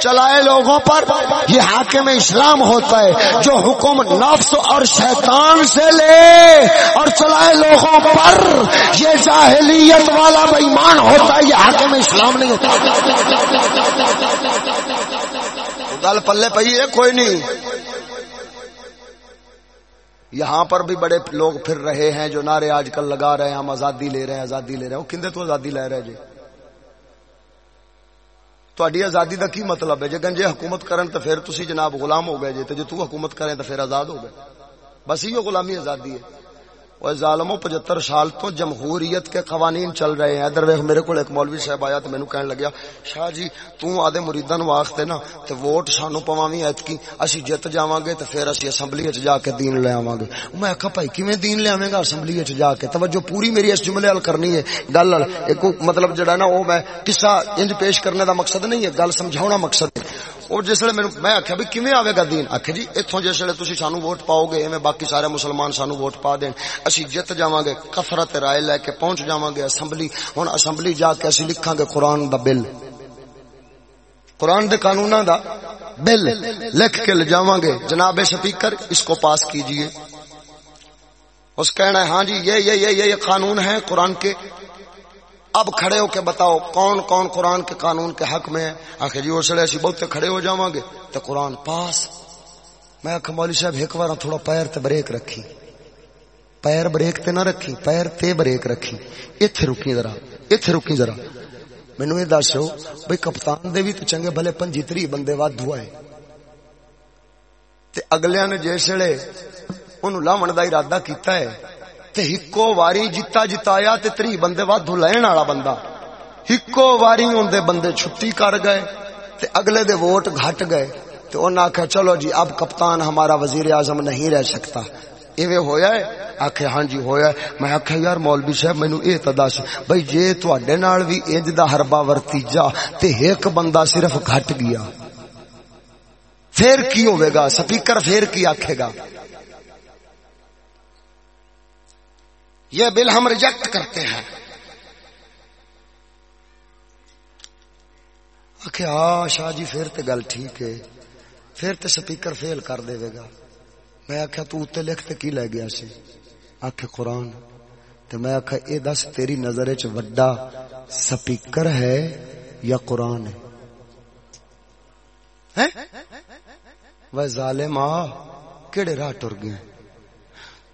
چلائے لوگوں پر۔ یہ حاکم اسلام ہوتا ہے جو حکم نفس اور شیطان سے لے اور چلائے لوگوں پر۔ یہ جاہلیت والا بےمان ہوتا ہے، یہ حاکم اسلام نہیں ہوتا۔ گل پلے پی ہے، کوئی نہیں۔ یہاں پر بھی بڑے لوگ پھر رہے ہیں جو نعرے آج کل لگا رہے ہیں، ہم آزادی لے رہے ہیں، آزادی لے رہے ہیں۔ وہ کھندے تو آزادی لے رہے جی۔ تھوڑی آزادی کا کی مطلب ہے؟ جی گنجے حکومت کرن تو پھر تسی جناب غلام ہو گئے جی تو جی تو حکومت کریں تو پھر آزاد ہو گئے۔ بس یہ غلامی آزادی ہے۔ وہ ظالموں پچہتر سال تو جمہوریت کے قوانین چل رہے ہیں۔ ادھر ویخ میرے کو ایک مولوی صاحب آیا تو مینو کہنے لگیا، شاہ جی تو آدھے مریداں واسطے نا تے ووٹ سانو پواویں ایتکی، اسی جت جاواں گے تے پھر اسی اسمبلی وچ جا کے دین لے آواں گے۔ میں کہا بھائی کیویں دین لے آویں گا اسمبلی وچ جا کے؟ توجہ پوری میری اس جملے ال کرنی ہے۔ گل ایک مطلب جڑا نا او میں قصہ انج پیش کرنے دا مقصد نہیں ہے، گل سمجھاونا مقصد ہے۔ اور جس ویلے میں آخیا بھی کیویں آئے گا دین؟ آخ جی اتوں جس ویلے تھی سانو ووٹ پاؤ گے، ایویں باقی سارے مسلمان سانو ووٹ پا دین۔ اسی جت جاواں گے کفرت رائے لے کے پہنچ جاواں گے اسمبلی۔ ہن اسمبلی جا کے اسی لکھاں گے قرآن دا بل۔ قرآن دے قانوناں دا بل لکھ کے لے جاواں گے۔ جناب سپیکر، اس کو پاس کیجیے۔ اس کہنا ہے ہاں جی یہ یہ یہ یہ قانون ہے قرآن کے۔ اب کھڑے ہو کے بتاؤ، کون کون قرآن کے قانون کے حق میں ہے؟ آخر جی اس ایسی بہت کھڑے ہو جاؤں گے۔ تو قرآن پاس۔ میں آخ مولوی صاحب، ایک بار تھوڑا پیر تے بریک رکھی۔ پیر بریک تے نہ رکھی، پیر تے بریک رکھی۔ اتنے رکی ذرا اتنے رکی ذرا۔ مینو یہ دسو بھائی کپتان دے بھی تو چنگے بھلے پنجی تری بندے ود ہوئے۔ تے اگلے نے جس ویلے انہوں لاون کا ارادہ کیتا ہے۔ تے ہکو واری جتا جتایا تے تری بندے وادو لین والا بندہ۔ ہکو واری اندے بندے چھٹی کر گئے، تے اگلے دے ووٹ گھٹ گئے۔ تے انہاں آکھا چلو جی اب کپتان ہمارا وزیر اعظم نہیں رہ سکتا۔ ایویں ہویا ہے؟ آکھے ہاں جی ہویا ہے۔ میں آکھا، یار مولوی صاحب، مینوں اے تا دس، بھئی جے تواڈے نال وی انج دا حربا ورتیجا تے ایک بندہ صرف گھٹ گیا۔ پھر کی ہوے گا؟ سپیکر پھر کی آکھے گا؟ یہ بل ہم ریجیکٹ کرتے ہیں۔ آخ آ ہاں شاہ جی پھر تو گل ٹھیک ہے۔ پھر تو سپیکر فیل کر دے گا۔ میں آخیا تے لکھ کی لے گیا سی؟ آخ قرآن۔ تو میں آخا یہ دس تیری نظر چ وڈا سپیکر ہے یا قرآن ہے؟ وہ ظالم آ کہڑے راہ ٹر گئے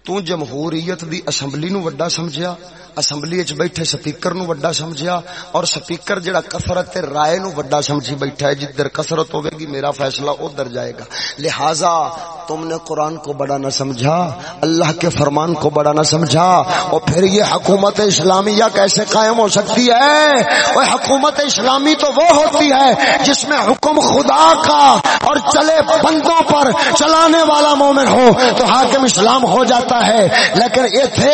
تو جمہوریت دی اسمبلی نو وڈا سمجھیا اسمبلی وچ بیٹھے سپیکر نو وڈا سمجھیا اور سپیکر جڑا کثرت تے رائے نو وڈا سمجھی بیٹھا ہے جدھر کثرت ہوے گی میرا فیصلہ ادھر جائے گا لہذا تم نے قرآن کو بڑا نہ سمجھا اللہ کے فرمان کو بڑا نہ سمجھا اور پھر یہ حکومت اسلامیہ کیسے قائم ہو سکتی ہے وہ حکومت اسلامی تو وہ ہوتی ہے جس میں حکم خدا کا اور چلے بندوں پر چلانے والا مومن ہو تو حاکم اسلام ہو جاتا ہے۔ لیکن ایتھے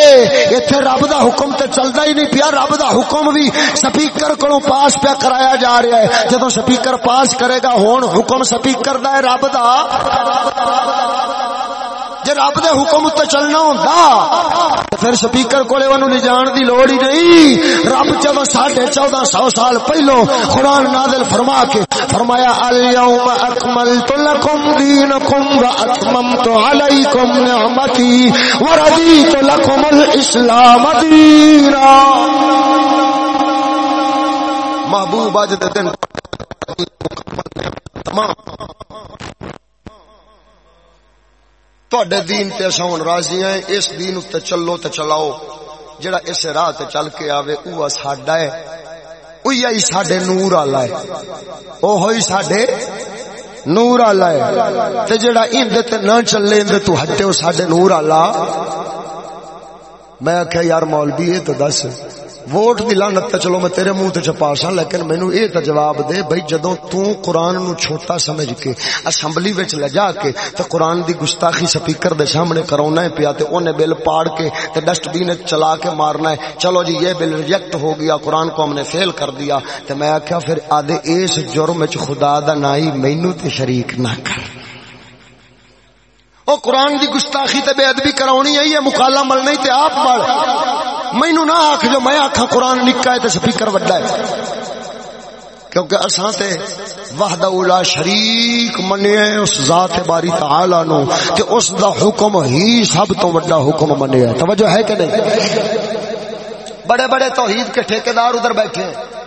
ایتھے رب دا حکم تے چلدا ہی نہیں پیا۔ رب دا حکم بھی سپیکر کولوں پاس پیا کرایا جا رہا ہے۔ جدو سپیکر پاس کرے گا، ہون حکم سپیکر دا ہے رب دا۔ جے رب دے حکم تے چلنا ہوندا؟ پھر سپیکر کولے اونوں لے جان دی لوڑ ہی نہیں۔ رب جب ساڑھے چودہ سو سال پہلو قرآن نازل فرما کے فرمایا، الیوم اکملت لکم دینکم و اتممت علیکم نعمتی و رضیت لکم الاسلام دینا. محبوب اج دے دن تمام تواڈے دین تے اساں ہن راضی ہیں اس دین تے چلو تے چلاؤ جڑا اس راہ تے چل کے آوے اوہ ساڈا ہے اوہی ہی ساڈے نور والا ہے او ہوئی ساڈے نور والا ہے تے جڑا ایندے تے نہ چلے ایندے تو ہٹے او ساڈے نور والا میں آخیا یار مولوی یہ تو دس ووٹ دی لانت تے چلو میں تیرے منہ تے چھپا سا لیکن مینوں اے تے جواب دے بھئی جدوں تو قرآن نو چھوٹا سمجھ کے اسمبلی وچ لے جا کے تے قرآن دی گستاخی سپیکر دے سامنے کرونا ہے پیا تے اونے بل پاڑ کے تے ڈسٹ بین چلا کے مارنا ہے۔ چلو جی یہ بل ریجیکٹ ہو گیا، قرآن کو ہم نے فیل کر دیا۔ تے میں آکھیا پھر آدھے اس جرم وچ خدا دا نائی مینوں تے شریک نہ کر۔ او قرآن دی گستاخی تے بے ادبی کرانی ہے، یہ مکالا ملنا تے آپ مل مینو نہ آخ جو میں آخا قرآن نکا ہے تے سپیکر وڈا ہے۔ کیونکہ اساں تے وحدہ اولا شریک منیا اس ذات باری تعالی نو کہ اس دا حکم ہی سب تو وڈا حکم منیا توجہ ہے کہ نہیں؟ بڑے بڑے توحید کے ٹھیکیدار ادھر بیٹھے ہیں۔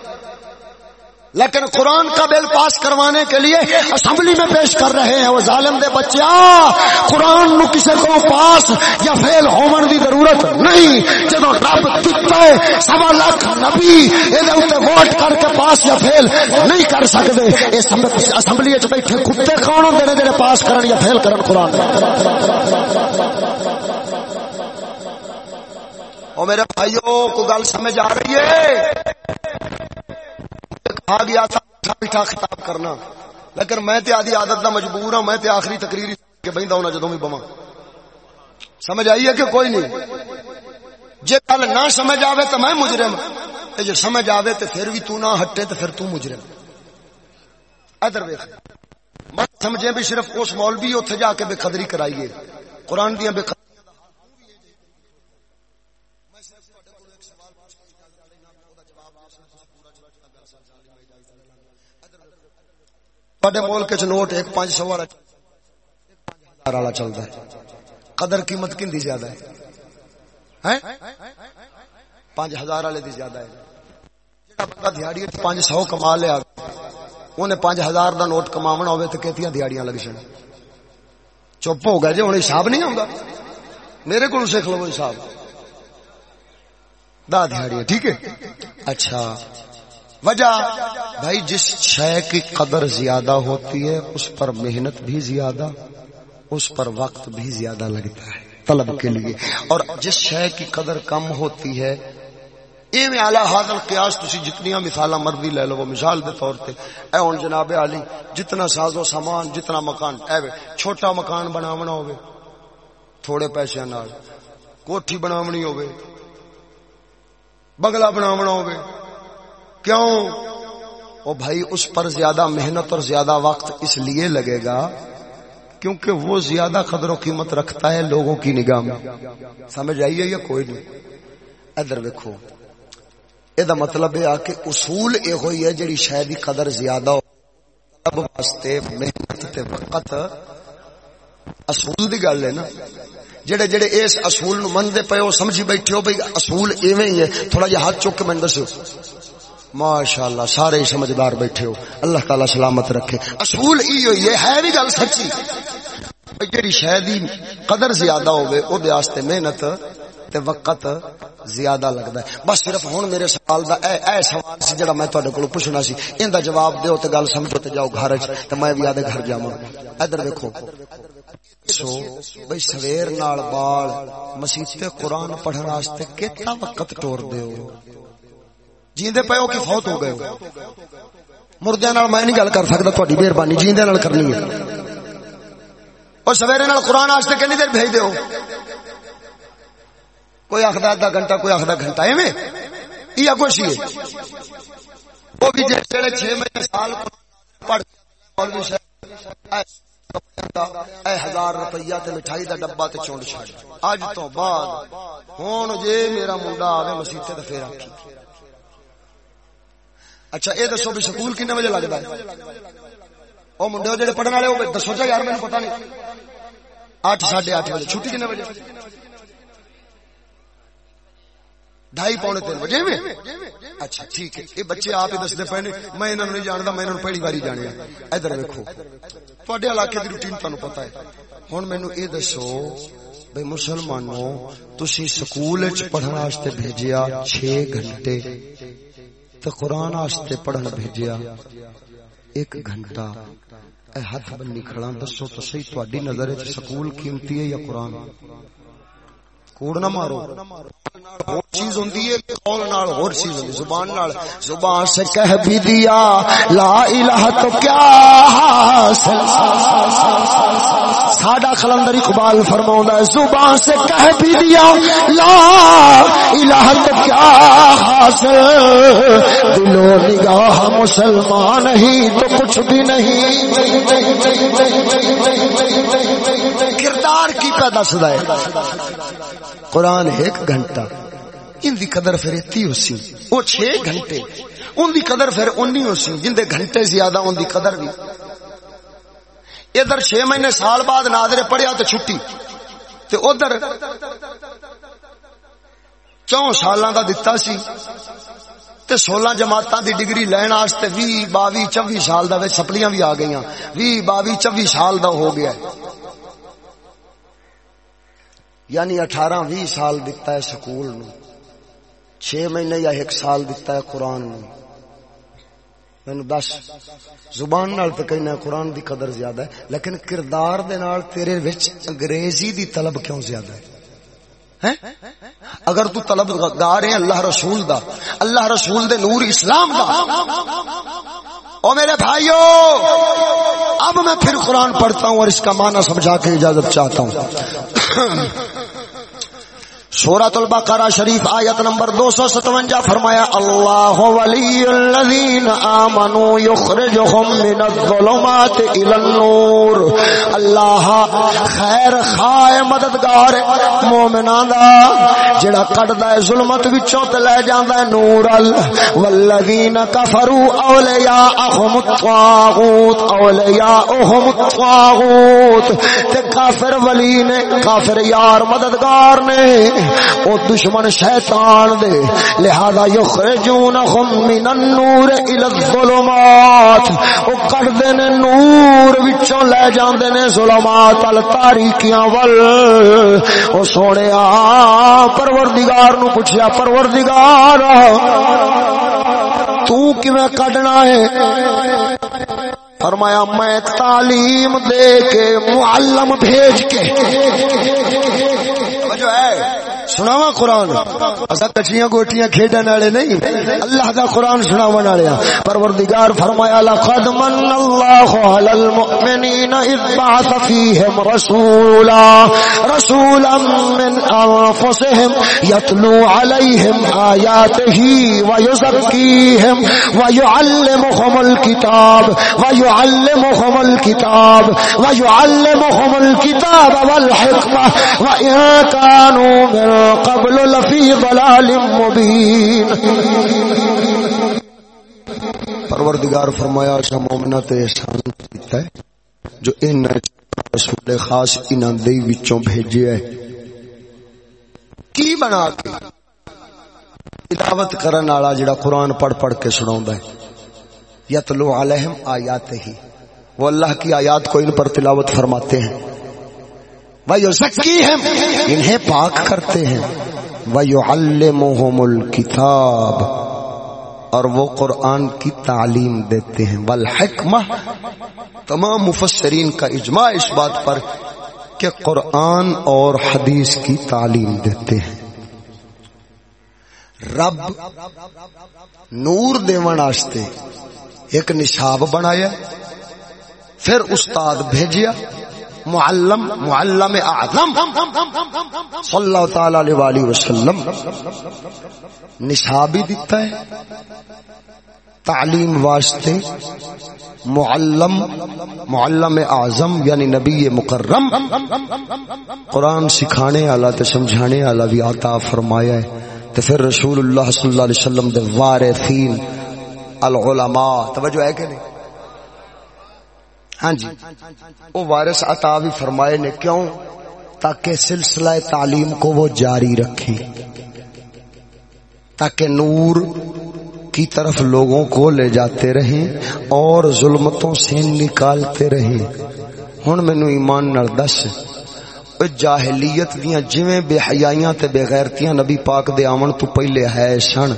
لیکن قرآن کا بل پاس کروانے کے لیے اسمبلی میں پیش کر رہے ہیں۔ وہ ظالم دے بچے قرآن نو کسی کو پاس یا فیل ہومن دی ضرورت نہیں۔ جب رب دتا ہے، سوا لاکھ نبی یہ ووٹ کر کے پاس یا فیل نہیں کر سکتے اسمبلی بیٹھے کتے کون ہوتے ہیں جڑے پاس کرن یا فیل کرن قرآن او میرے بھائیوں کو گل سمجھ آ رہی ہے؟ کہا گیا تھا بیٹھا خطاب کرنا۔ لیکن میں تے آدھی عادت دا مجبور ہوں میں تے آخری تقریر کے بہندا ہونا جدوں بھی بواں سمجھ آئی ہے کہ کوئی نہیں؟ جے کل نہ سمجھ آوے تو میں مجرم۔ تے جے سمجھ آوے تے پھر بھی تو نہ ہٹے تے پھر تو مجرم۔ ادھر ویکھ۔ میں سمجھے بھی صرف اس مولوی اوتھے جا کے بے قدری کرائیے۔ قرآن دیاں بے قدری ملک چ نوٹ ایک پانچ سو والا والا چلتا ہے۔ قدر قیمت کن دی زیادہ ہے؟ پانچ ہزار والے دی زیادہ ہے۔ بندہ دیہڑی پانچ سو کما لیا انہیں پانچ ہزار دا نوٹ کماونا ہوئے تو کتنی دیہڑیاں لگ سن چپ ہو گئے جی ہوں حساب نہیں آؤں میرے کو سیکھ لو حساب۔ دا دیہڑی ٹھیک ہے؟ اچھا۔ وجہ، بھائی جس شے کی قدر زیادہ ہوتی ہے اس پر محنت بھی زیادہ، اس پر وقت بھی زیادہ لگتا ہے طلب کے لیے۔ اور جس شے کی قدر کم ہوتی ہے، ایویں اعلی حاضر قیاس تسی جتنی مثالاں مرضی لے لو مثال دے طور تے۔ اے ہن جناب علی، جتنا ساز و سامان، جتنا مکان، اے چھوٹا مکان بناونا ہوے تھوڑے پیسے نال۔ کوٹھی بناونی ہوے بنگلہ بناونا ہوے کیوں؟ او بھائی، اس پر زیادہ محنت اور زیادہ وقت اس لیے لگے گا کیونکہ وہ زیادہ قدر و قیمت رکھتا ہے لوگوں کی نگاہ میں۔ سمجھ آئیے یا کوئی نہیں؟ ادھر دیکھو یہ مطلب ہے کہ اصول یہ ہوئی ہے جی شاید قدر زیادہ ہو۔ اب واسطے محنت تے وقت اصول دی گل ہے نا۔ جڑے جڑے اس اصول نو منتے پے وہ سمجھی بیٹھے ہو بھائی اصول ایویں ہی ہے۔ تھوڑا جہا ہاتھ چک کے میں دسو ماشاء اللہ سارے سمجھدار بیٹھے ہو۔ اللہ تعالی سلامت رکھے۔ اصول ای ہوئی ہے بھی گل سچی؟ جی شاید قدر زیادہ ہوئے او دے آستے محنت تے وقت زیادہ لگتا ہے۔ بس صرف ہوں میرے سوال دا اے اے سوال سی جڑا میں تہاڈے کولوں پوچھنا سی۔ ان دا جواب دیو تے گل سمجھو تے جاؤ گھر وچ تے میں بھی آدے گھر جاواں۔ ادھر دیکھو سو بھئی سویر نال بال مسجد تے قرآن پڑھن واسطے کتنا وقت ٹور دیو۔ جیندے پے ہو کہ فوت ہو گئے ہو۔ مردیاں نال میں نہیں گل کر سکدا تہاڈی مہربانی جیندے نال کرنی ہے۔ اور سویرے نال قرآن واسطے کنی دیر بھیج دیو کوئی آخر ادھا گھنٹہ، کوئی آخر گھنٹہ، ایویں؟ یہ کچھ ہی ہے۔ وہ بھی جڑے چھ مہینے سال پڑھ مولوی صاحب اے ہزار روپیہ تے مٹھائی دا ڈبا تے چونڈ چھڑ اج تو بعد ہن جے میرا منڈا آوے مسیح تے پھر آکھی اچھا اے دسو بھی سکول کنے بجے لگدا ہے؟ او منڈے جڑے پڑھن والے، او دسو چا یار، مینوں پتہ نہیں۔ 8 8:30 بجے چھٹی کنے بجے ڈھائی پونے تین بجے میں اچھا ٹھیک ہے۔ یہ بچے آپ ہی دستے پے میں انہوں نہیں جانتا میں انہوں پہلی باری جانے ادھر ویکو تھوڑے علاقے کی روٹین تمہیں پتا ہے۔ ہوں مینو یہ دسو بھائی مسلمانوں تھی سکول پڑھنے واسطے بھیجیا چھ گھنٹے۔ تو قرآن آستے پڑھن بھیجیا۔ ایک گھنٹہ۔ اے ہاتھ بنی کھڑا، دسو تو صحیح تاری نظر سکول قیمتی ہے یا قرآن؟ کوڑ نہ مارو۔ اور چیز ہوندی ہے قول نال؟ اور چیز ہوندی زبان نال۔ زبان سے کہہ بھی دیا۔ لا الہ تو کیا حاصل؟ ساڈا کلندر اقبال فرماوندا ہے، زبان سے کہہ بھی دیا۔ لا الہ تو کیا حاصل؟ دل و نگاہ مسلمان ہی تو کچھ بھی نہیں۔ کردار کی پیدا سدا ہے۔ قرآن ایک گھنٹہ، ان دی قدر پھر اتی ہو سی وہ چھ گھنٹے۔ ان دی قدر پھر انی ہو سی جن دے گھنٹے زیادہ ان دی قدر بھی۔ ادھر چھ مہینے سال بعد نادرے پڑھیا تو چھٹی۔ تے ادھر چون سالاں دا دتا سی۔ تے سولہ جماعتاں دی ڈگری لین واسطے وی باوی چوی سال دا سپلیاں بھی آ گئیاں۔ وی باوی چوی سال دا ہو گیا۔ ہے یعنی اٹھارہ بھی سال دتا ہے سکول نو چھ مہینے یا ایک سال دتا ہے قرآن نو۔ مینو دس، زبان نال تو کہنا قرآن دی قدر زیادہ ہے، لیکن کردار دے نال تیرے وچ انگریزی دی طلب کیوں زیادہ ہے؟ اگر تو طلب گار ہے اللہ رسول دا، اللہ رسول دے نور اسلام دا۔ او میرے بھائیو، اب میں پھر قرآن پڑھتا ہوں اور اس کا معنی سمجھا کے اجازت چاہتا ہوں۔ سورت البقرہ شریف آیت نمبر دو سو ستوجا فرمایا، اللہ ولی الذین آمنوا یخرجهم من الظلمات الى النور۔ اللہ خیر خواہ مددگار مومنان دا، جڑا کڈدا ہے ظلمت وچوں تے لے جاندا ہے نور ال۔ والذین کفروا اولیاءهم الطاغوت اولیاءهم الطاغوت۔ تے کافر ولی نے، کافر یار مددگار نے۔ او دشمن شیطان دے، لہذا یخرجونہم من النور الى الظلمات۔ او کر دے نے نور وچوں لے جاندے نے ظلمات ال تاریکیاں ول۔ او سونیا پروردگار نو پوچھیا، پروردگار، تو کیویں کڈنا ہے؟ فرمایا، میں تعلیم دے کے، معلم بھیج کے۔ ہے سناوا قرآن۔ اصا کچیاں گوٹیاں کھیڈن والے نہیں۔ اللہ دا قرآن سناو والے ہاں۔ پروردگار فرمایا، لقد من اللہ علی المؤمنین اذ بعث فیہم رسولا۔ رسولا من انفسهم يتلو عليهم آياته ويزكيهم ويعلمهم الكتاب۔ ويعلمهم الكتاب۔ ويعلمهم الكتاب والحكمة۔ وإن كانوا من قبل لفی ضلال مبین. پروردگار فرمایا شا مومنہ تے احسان کیتا ہے جو ان رسول خاص انہاں دے وچوں بھیجے ہے۔ کی بنا کے تلاوت کرن والا جڑا قرآن پڑھ پڑھ کے سنا ہے؟ یتلو علیہم آیات ہی وہ اللہ کی آیات کو ان پر تلاوت فرماتے ہیں۔ وَيُزَكِّيهِمْ، انہیں پاک کرتے ہیں۔ وَيُعَلِّمُهُمُ الْكِتَابِ، اور وہ قرآن کی تعلیم دیتے ہیں۔ والحکمہ تمام مفسرین کا اجماع اس بات پر کہ قرآن اور حدیث کی تعلیم دیتے ہیں۔ رب نور دیون واسطے ایک نشاب بنایا، پھر استاد بھیجیا معلم معلم اعظم۔ صلی اللہ تعالی علیہ والہ وسلم نشاب ہی دیتا ہے۔ تعلیم واسطے معلم معلم اعظم یعنی نبی مکرم۔ قرآن سکھانے والا تے سمجھانے والا بھی عطا فرمایا ہے۔ تے پھر رسول اللہ صلی اللہ علیہ وسلم دے وارثین العلماء، توجہ ہے کہ نہیں؟ ہاں جی۔ وہ وارث عطا بھی فرمائے نے کیوں؟ تاکہ سلسلہ تعلیم کو وہ جاری رکھیں تاکہ نور کی طرف لوگوں کو لے جاتے رہیں اور ظلمتوں سے نکالتے رہیں ہن مینوں ایمان نال دس جاہلیت دیاں جویں بے حیائیاں تے بے غیرتیاں نبی پاک دے آمن تو پہلے ہے سن۔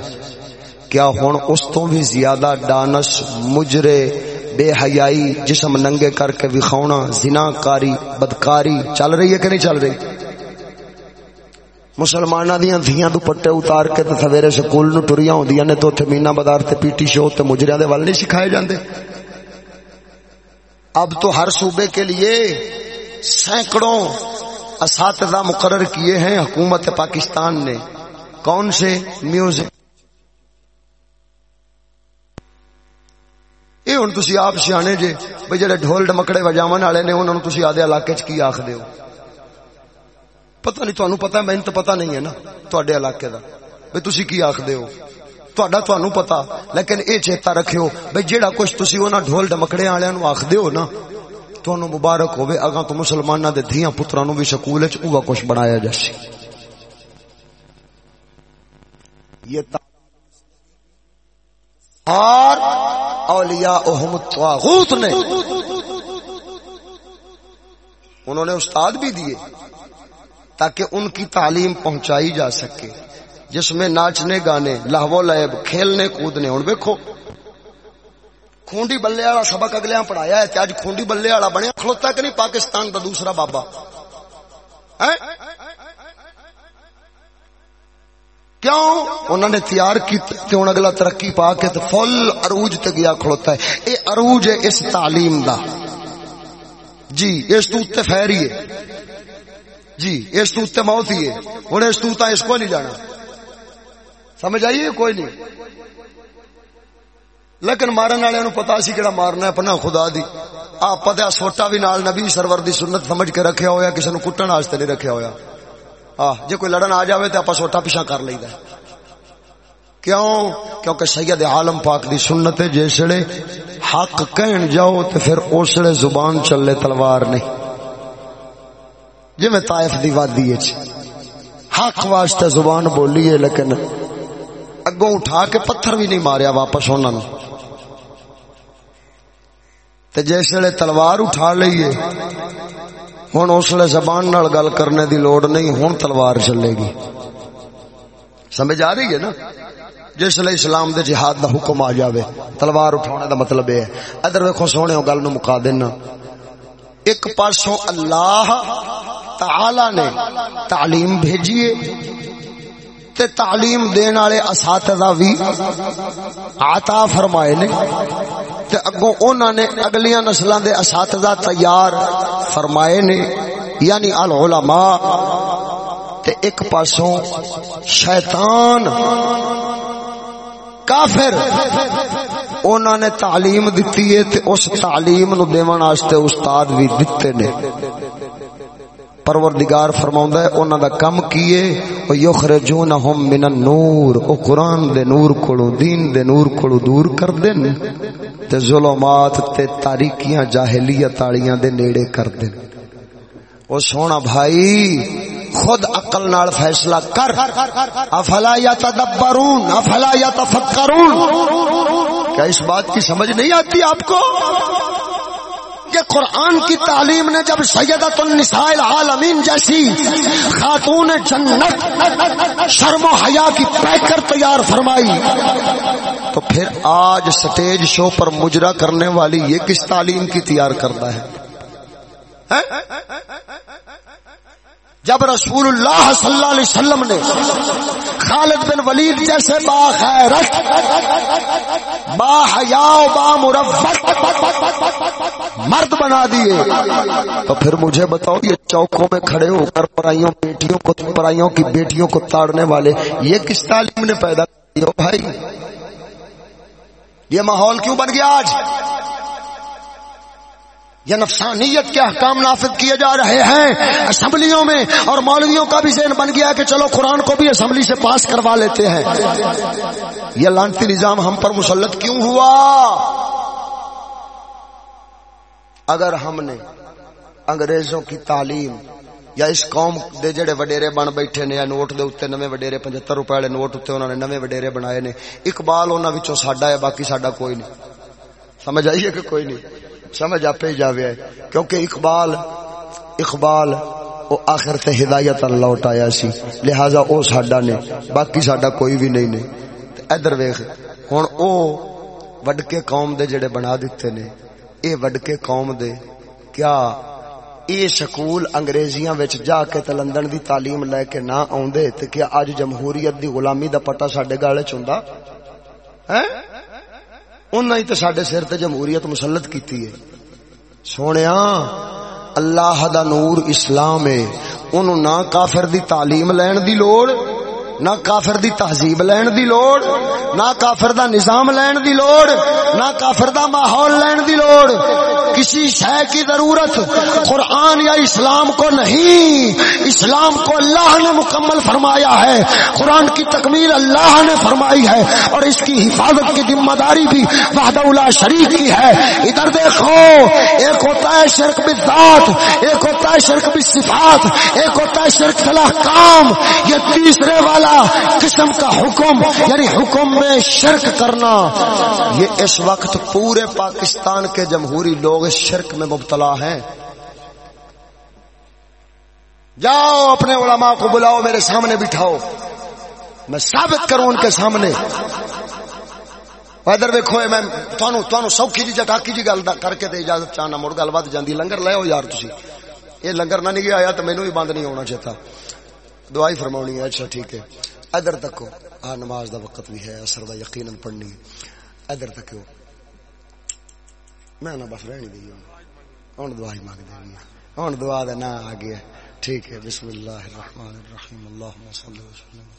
کیا ہن اس تو بھی زیادہ ڈانس مجرے بے حیائی جسم ننگے کر کے وکھاونا زنا کاری بدکاری، چل رہی ہے کہ نہیں چل رہی؟ مسلمانہ دیاں دھیاں دوپٹے اتار کے تے سویرے سکول نو ٹریاں ہوندیاں نے تو اوتھے مینا بازار تے پی ٹی شو تے مجریاں دے ول نہیں سکھائے جاندے۔ اب تو ہر صوبے کے لیے سینکڑوں اساتذہ مقرر کیے ہیں حکومت پاکستان نے۔ کون سے؟ میوزک۔ یہ ہوں تھی آپ سیانے جے بھائی جڑے ڈھول ڈمکڑے وجاون والے نے انہوں نے آدھے علاقے چ کی آخ دیو پتہ نہیں تمہیں پتا میں تو پتا نہیں ہے نا تے علاقے کا بھائی تھی کی آخ دیو پتا لیکن اے چیتا رکھیو بھئی جیڑا کچھ تسی انہاں ڈھول ڈمکڑے والےاں نو آکھ نا تانوں مبارک ہوے اگاں تو مسلماناں دے دھیاں پتراں نو بھی سکول وچ کچھ بنایا جاسی یہ اور اولیاء اہم الطاغوت نے۔ انہوں نے استاد بھی دیے تاکہ ان کی تعلیم پہنچائی جا سکے، جس میں ناچنے گانے لاہو لائب کھیلنے کودنے ہوں ویکو کھونڈی بلے والا سبق اگلے پڑھایا ہے اج کھونڈی بلے والا بنیا، کھلوتا کہ نہیں؟ پاکستان کا دوسرا بابا۔ کیوں؟ انہوں نے تیار کی ہوں اگلا ترقی پا کے تو فل اروج تے گیا کھڑوتا ہے۔ اے اروج ہے اس تعلیم دا۔ جی اس تو اتنے فیری ہے۔ جی اس تو اتنے موت ہی ہے۔ ہوں اس تو اس کو نہیں جانا۔ سمجھ آئیے کوئی نہیں؟ لیکن مارن والے پتا سی کہڑا مارنا ہے اپنا خدا دی۔ آپ پتہ سوٹا بھی نال نبی سرور دی سنت سمجھ کے رکھیا ہویا، کسی نو کٹن واسطے نہیں رکھیا ہویا۔ جی کوئی لڑن آ جائے تو آپ سوٹا پیچھا کر لیں کیوں؟ کیونکہ سید عالم پاک دی سنت جسے حق کہن جاؤ تو پھر اسلے زبان چلے تلوار نہیں جی میں تائف دی وادی حق واسطے زبان بولی ہے، لیکن اگوں اٹھا کے پتھر بھی نہیں ماریا واپس انہوں نے۔ جسے تلوار اٹھا لیے ہوں اسلے زبان نال گل کرنے دی لوڑ نہیں ہوں تلوار چلے گی۔ سمجھ آ رہی ہے نا؟ جس لیے اسلام دے جہاد دا حکم آ جاوے، تلوار اٹھانے دا مطلب ہے۔ ادھر ویکو سونے گل نو مکا دینا۔ ایک پاسوں اللہ تعالی نے تعلیم بھیجیے تے تعلیم دین والے اساتذہ بھی عطا فرمائے نے تے اگوں انہاں نے اگلیاں نسلاں دے اساتذہ تیار فرمائے نے یعنی العلماء۔ تے ایک پاسوں شیطان، کافر انہوں نے تعلیم دیتی ہے تے اس تعلیم نو دیون واسطے استاد بھی دتے نے۔ پروردگار فرماؤں ہے انہوں دا کم کیے او یخرجونہم من النور۔ او قرآن دے نور کڑو دین دے نور کڑو دور کر دین۔ تے ظلمات، تے تاریکیاں، جاہلیت آڑیاں دے نیڑے کر دین۔ او سونا بھائی، خود عقل نال فیصلہ کر۔ افلا یا تدبرون افلا یا تفکرون کیا اس بات کی سمجھ نہیں آتی آپ کو؟ کہ قرآن کی تعلیم نے جب سیدت النساء العالمین جیسی خاتون جنت شرم و حیا کی پیکر تیار فرمائی، تو پھر آج سٹیج شو پر مجرا کرنے والی یہ کس تعلیم کی تیار کرتا ہے؟ جب رسول اللہ صلی اللہ علیہ وسلم نے خالد بن ولید جیسے با خیرت، با حیا با مرفت مرد بنا دیے، تو پھر مجھے بتاؤ، یہ چوکوں میں کھڑے ہو کر پرائیوں بیٹیوں کو، پرائیوں کی بیٹیوں کو تاڑنے والے، یہ کس تعلیم نے پیدا کیا بھائی، یہ ماحول کیوں بن گیا آج؟ یہ نفسانیت کے احکام نافذ کیے جا رہے ہیں۔ اسمبلیوں میں اور مولویوں کا بھی ذہن بن گیا کہ چلو قرآن کو بھی اسمبلی سے پاس کروا لیتے ہیں۔ یہ لانتی نظام ہم پر مسلط کیوں ہوا؟ اگر ہم نے انگریزوں کی تعلیم یا اس قوم دے جڑے وڈیرے بن بیٹھے نے یا نوٹ دے اوتے نویں وڈیرے 75 روپے والے نوٹ اوتے انہوں نے نویں وڈیرے بنائے نے، اقبال انہاں وچوں ساڈا ہے، باقی ساڈا کوئی نہیں۔ سمجھ آئیے کہ کوئی نہیں؟ سمجھ آپ ہی جاوے کیونکہ اقبال اقبال، او آخر تے ہدایت اللہ اٹھایا سی۔ لہذا او ساڈا نے، باقی ساڈا کوئی بھی نہیں نے۔ ادھر ویکھ، ہن او وڈ کے قوم دے جڑے بنا دتے نے، اے وڈ کے قوم دے، کیا اے سکول انگریزیاں وچ جا کے تے لندن دی تعلیم لے کے نہ اوندے تے کیا اج جمہوریت دی غلامی دا پٹا ساڈے گالے چ ہوندا؟ انہیں تو سڈے سر تے جمہوریت مسلط کیتی ہے۔ سونے اللہ دا نور اسلام ہے۔ انہوں نہ کافر دی تعلیم لین دی لوڑ نہ کافر دی تہذیب لین دی لوڑ، نہ کافر دا نظام لین دی لوڑ، نہ کافر دا ماحول لین دی لوڑ۔ کسی شے کی ضرورت قرآن یا اسلام کو نہیں، اسلام کو اللہ نے مکمل فرمایا ہے۔ قرآن کی تکمیل اللہ نے فرمائی ہے اور اس کی حفاظت کی ذمہ داری بھی وحدہ اللہ شریف کی ہے۔ ادھر دیکھو، ایک ہوتا ہے شرک بذات ایک ہوتا ہے شرک بصفات ایک ہوتا ہے شرک فلاح کام یہ تیسرے والا قسم کا حکم یعنی حکم میں شرک کرنا۔ یہ اس وقت پورے پاکستان کے جمہوری لوگ اس شرک میں مبتلا ہیں۔ جاؤ اپنے علماء کو بلاؤ، میرے سامنے بٹھاؤ۔ میں ثابت کروں ان کے سامنے۔ ادھر ویکو میں تہن سوکھی جی جٹاکی جی گل کر کے اجازت چاہنا، مڑ گل بات جاندی۔ لنگر لے یار تھی یہ لنگر نہ نہیں آیا تو مینو بھی بند نہیں ہونا چاہتا دعائی فرماونی ہے۔ اچھا ٹھیک ہے۔ ادھر تک آ، نماز دا وقت بھی ہے اثر دا یقیناً پڑھنی۔ ہے ادھر تک میں نہ بس رہنی دی۔ ہوں دعائی مانگ دینی ہوں دعا دا نا آ گیا ٹھیک ہے، بسم اللہ الرحمن الرحیم۔ اللہم صلی اللہ علیہ وسلم۔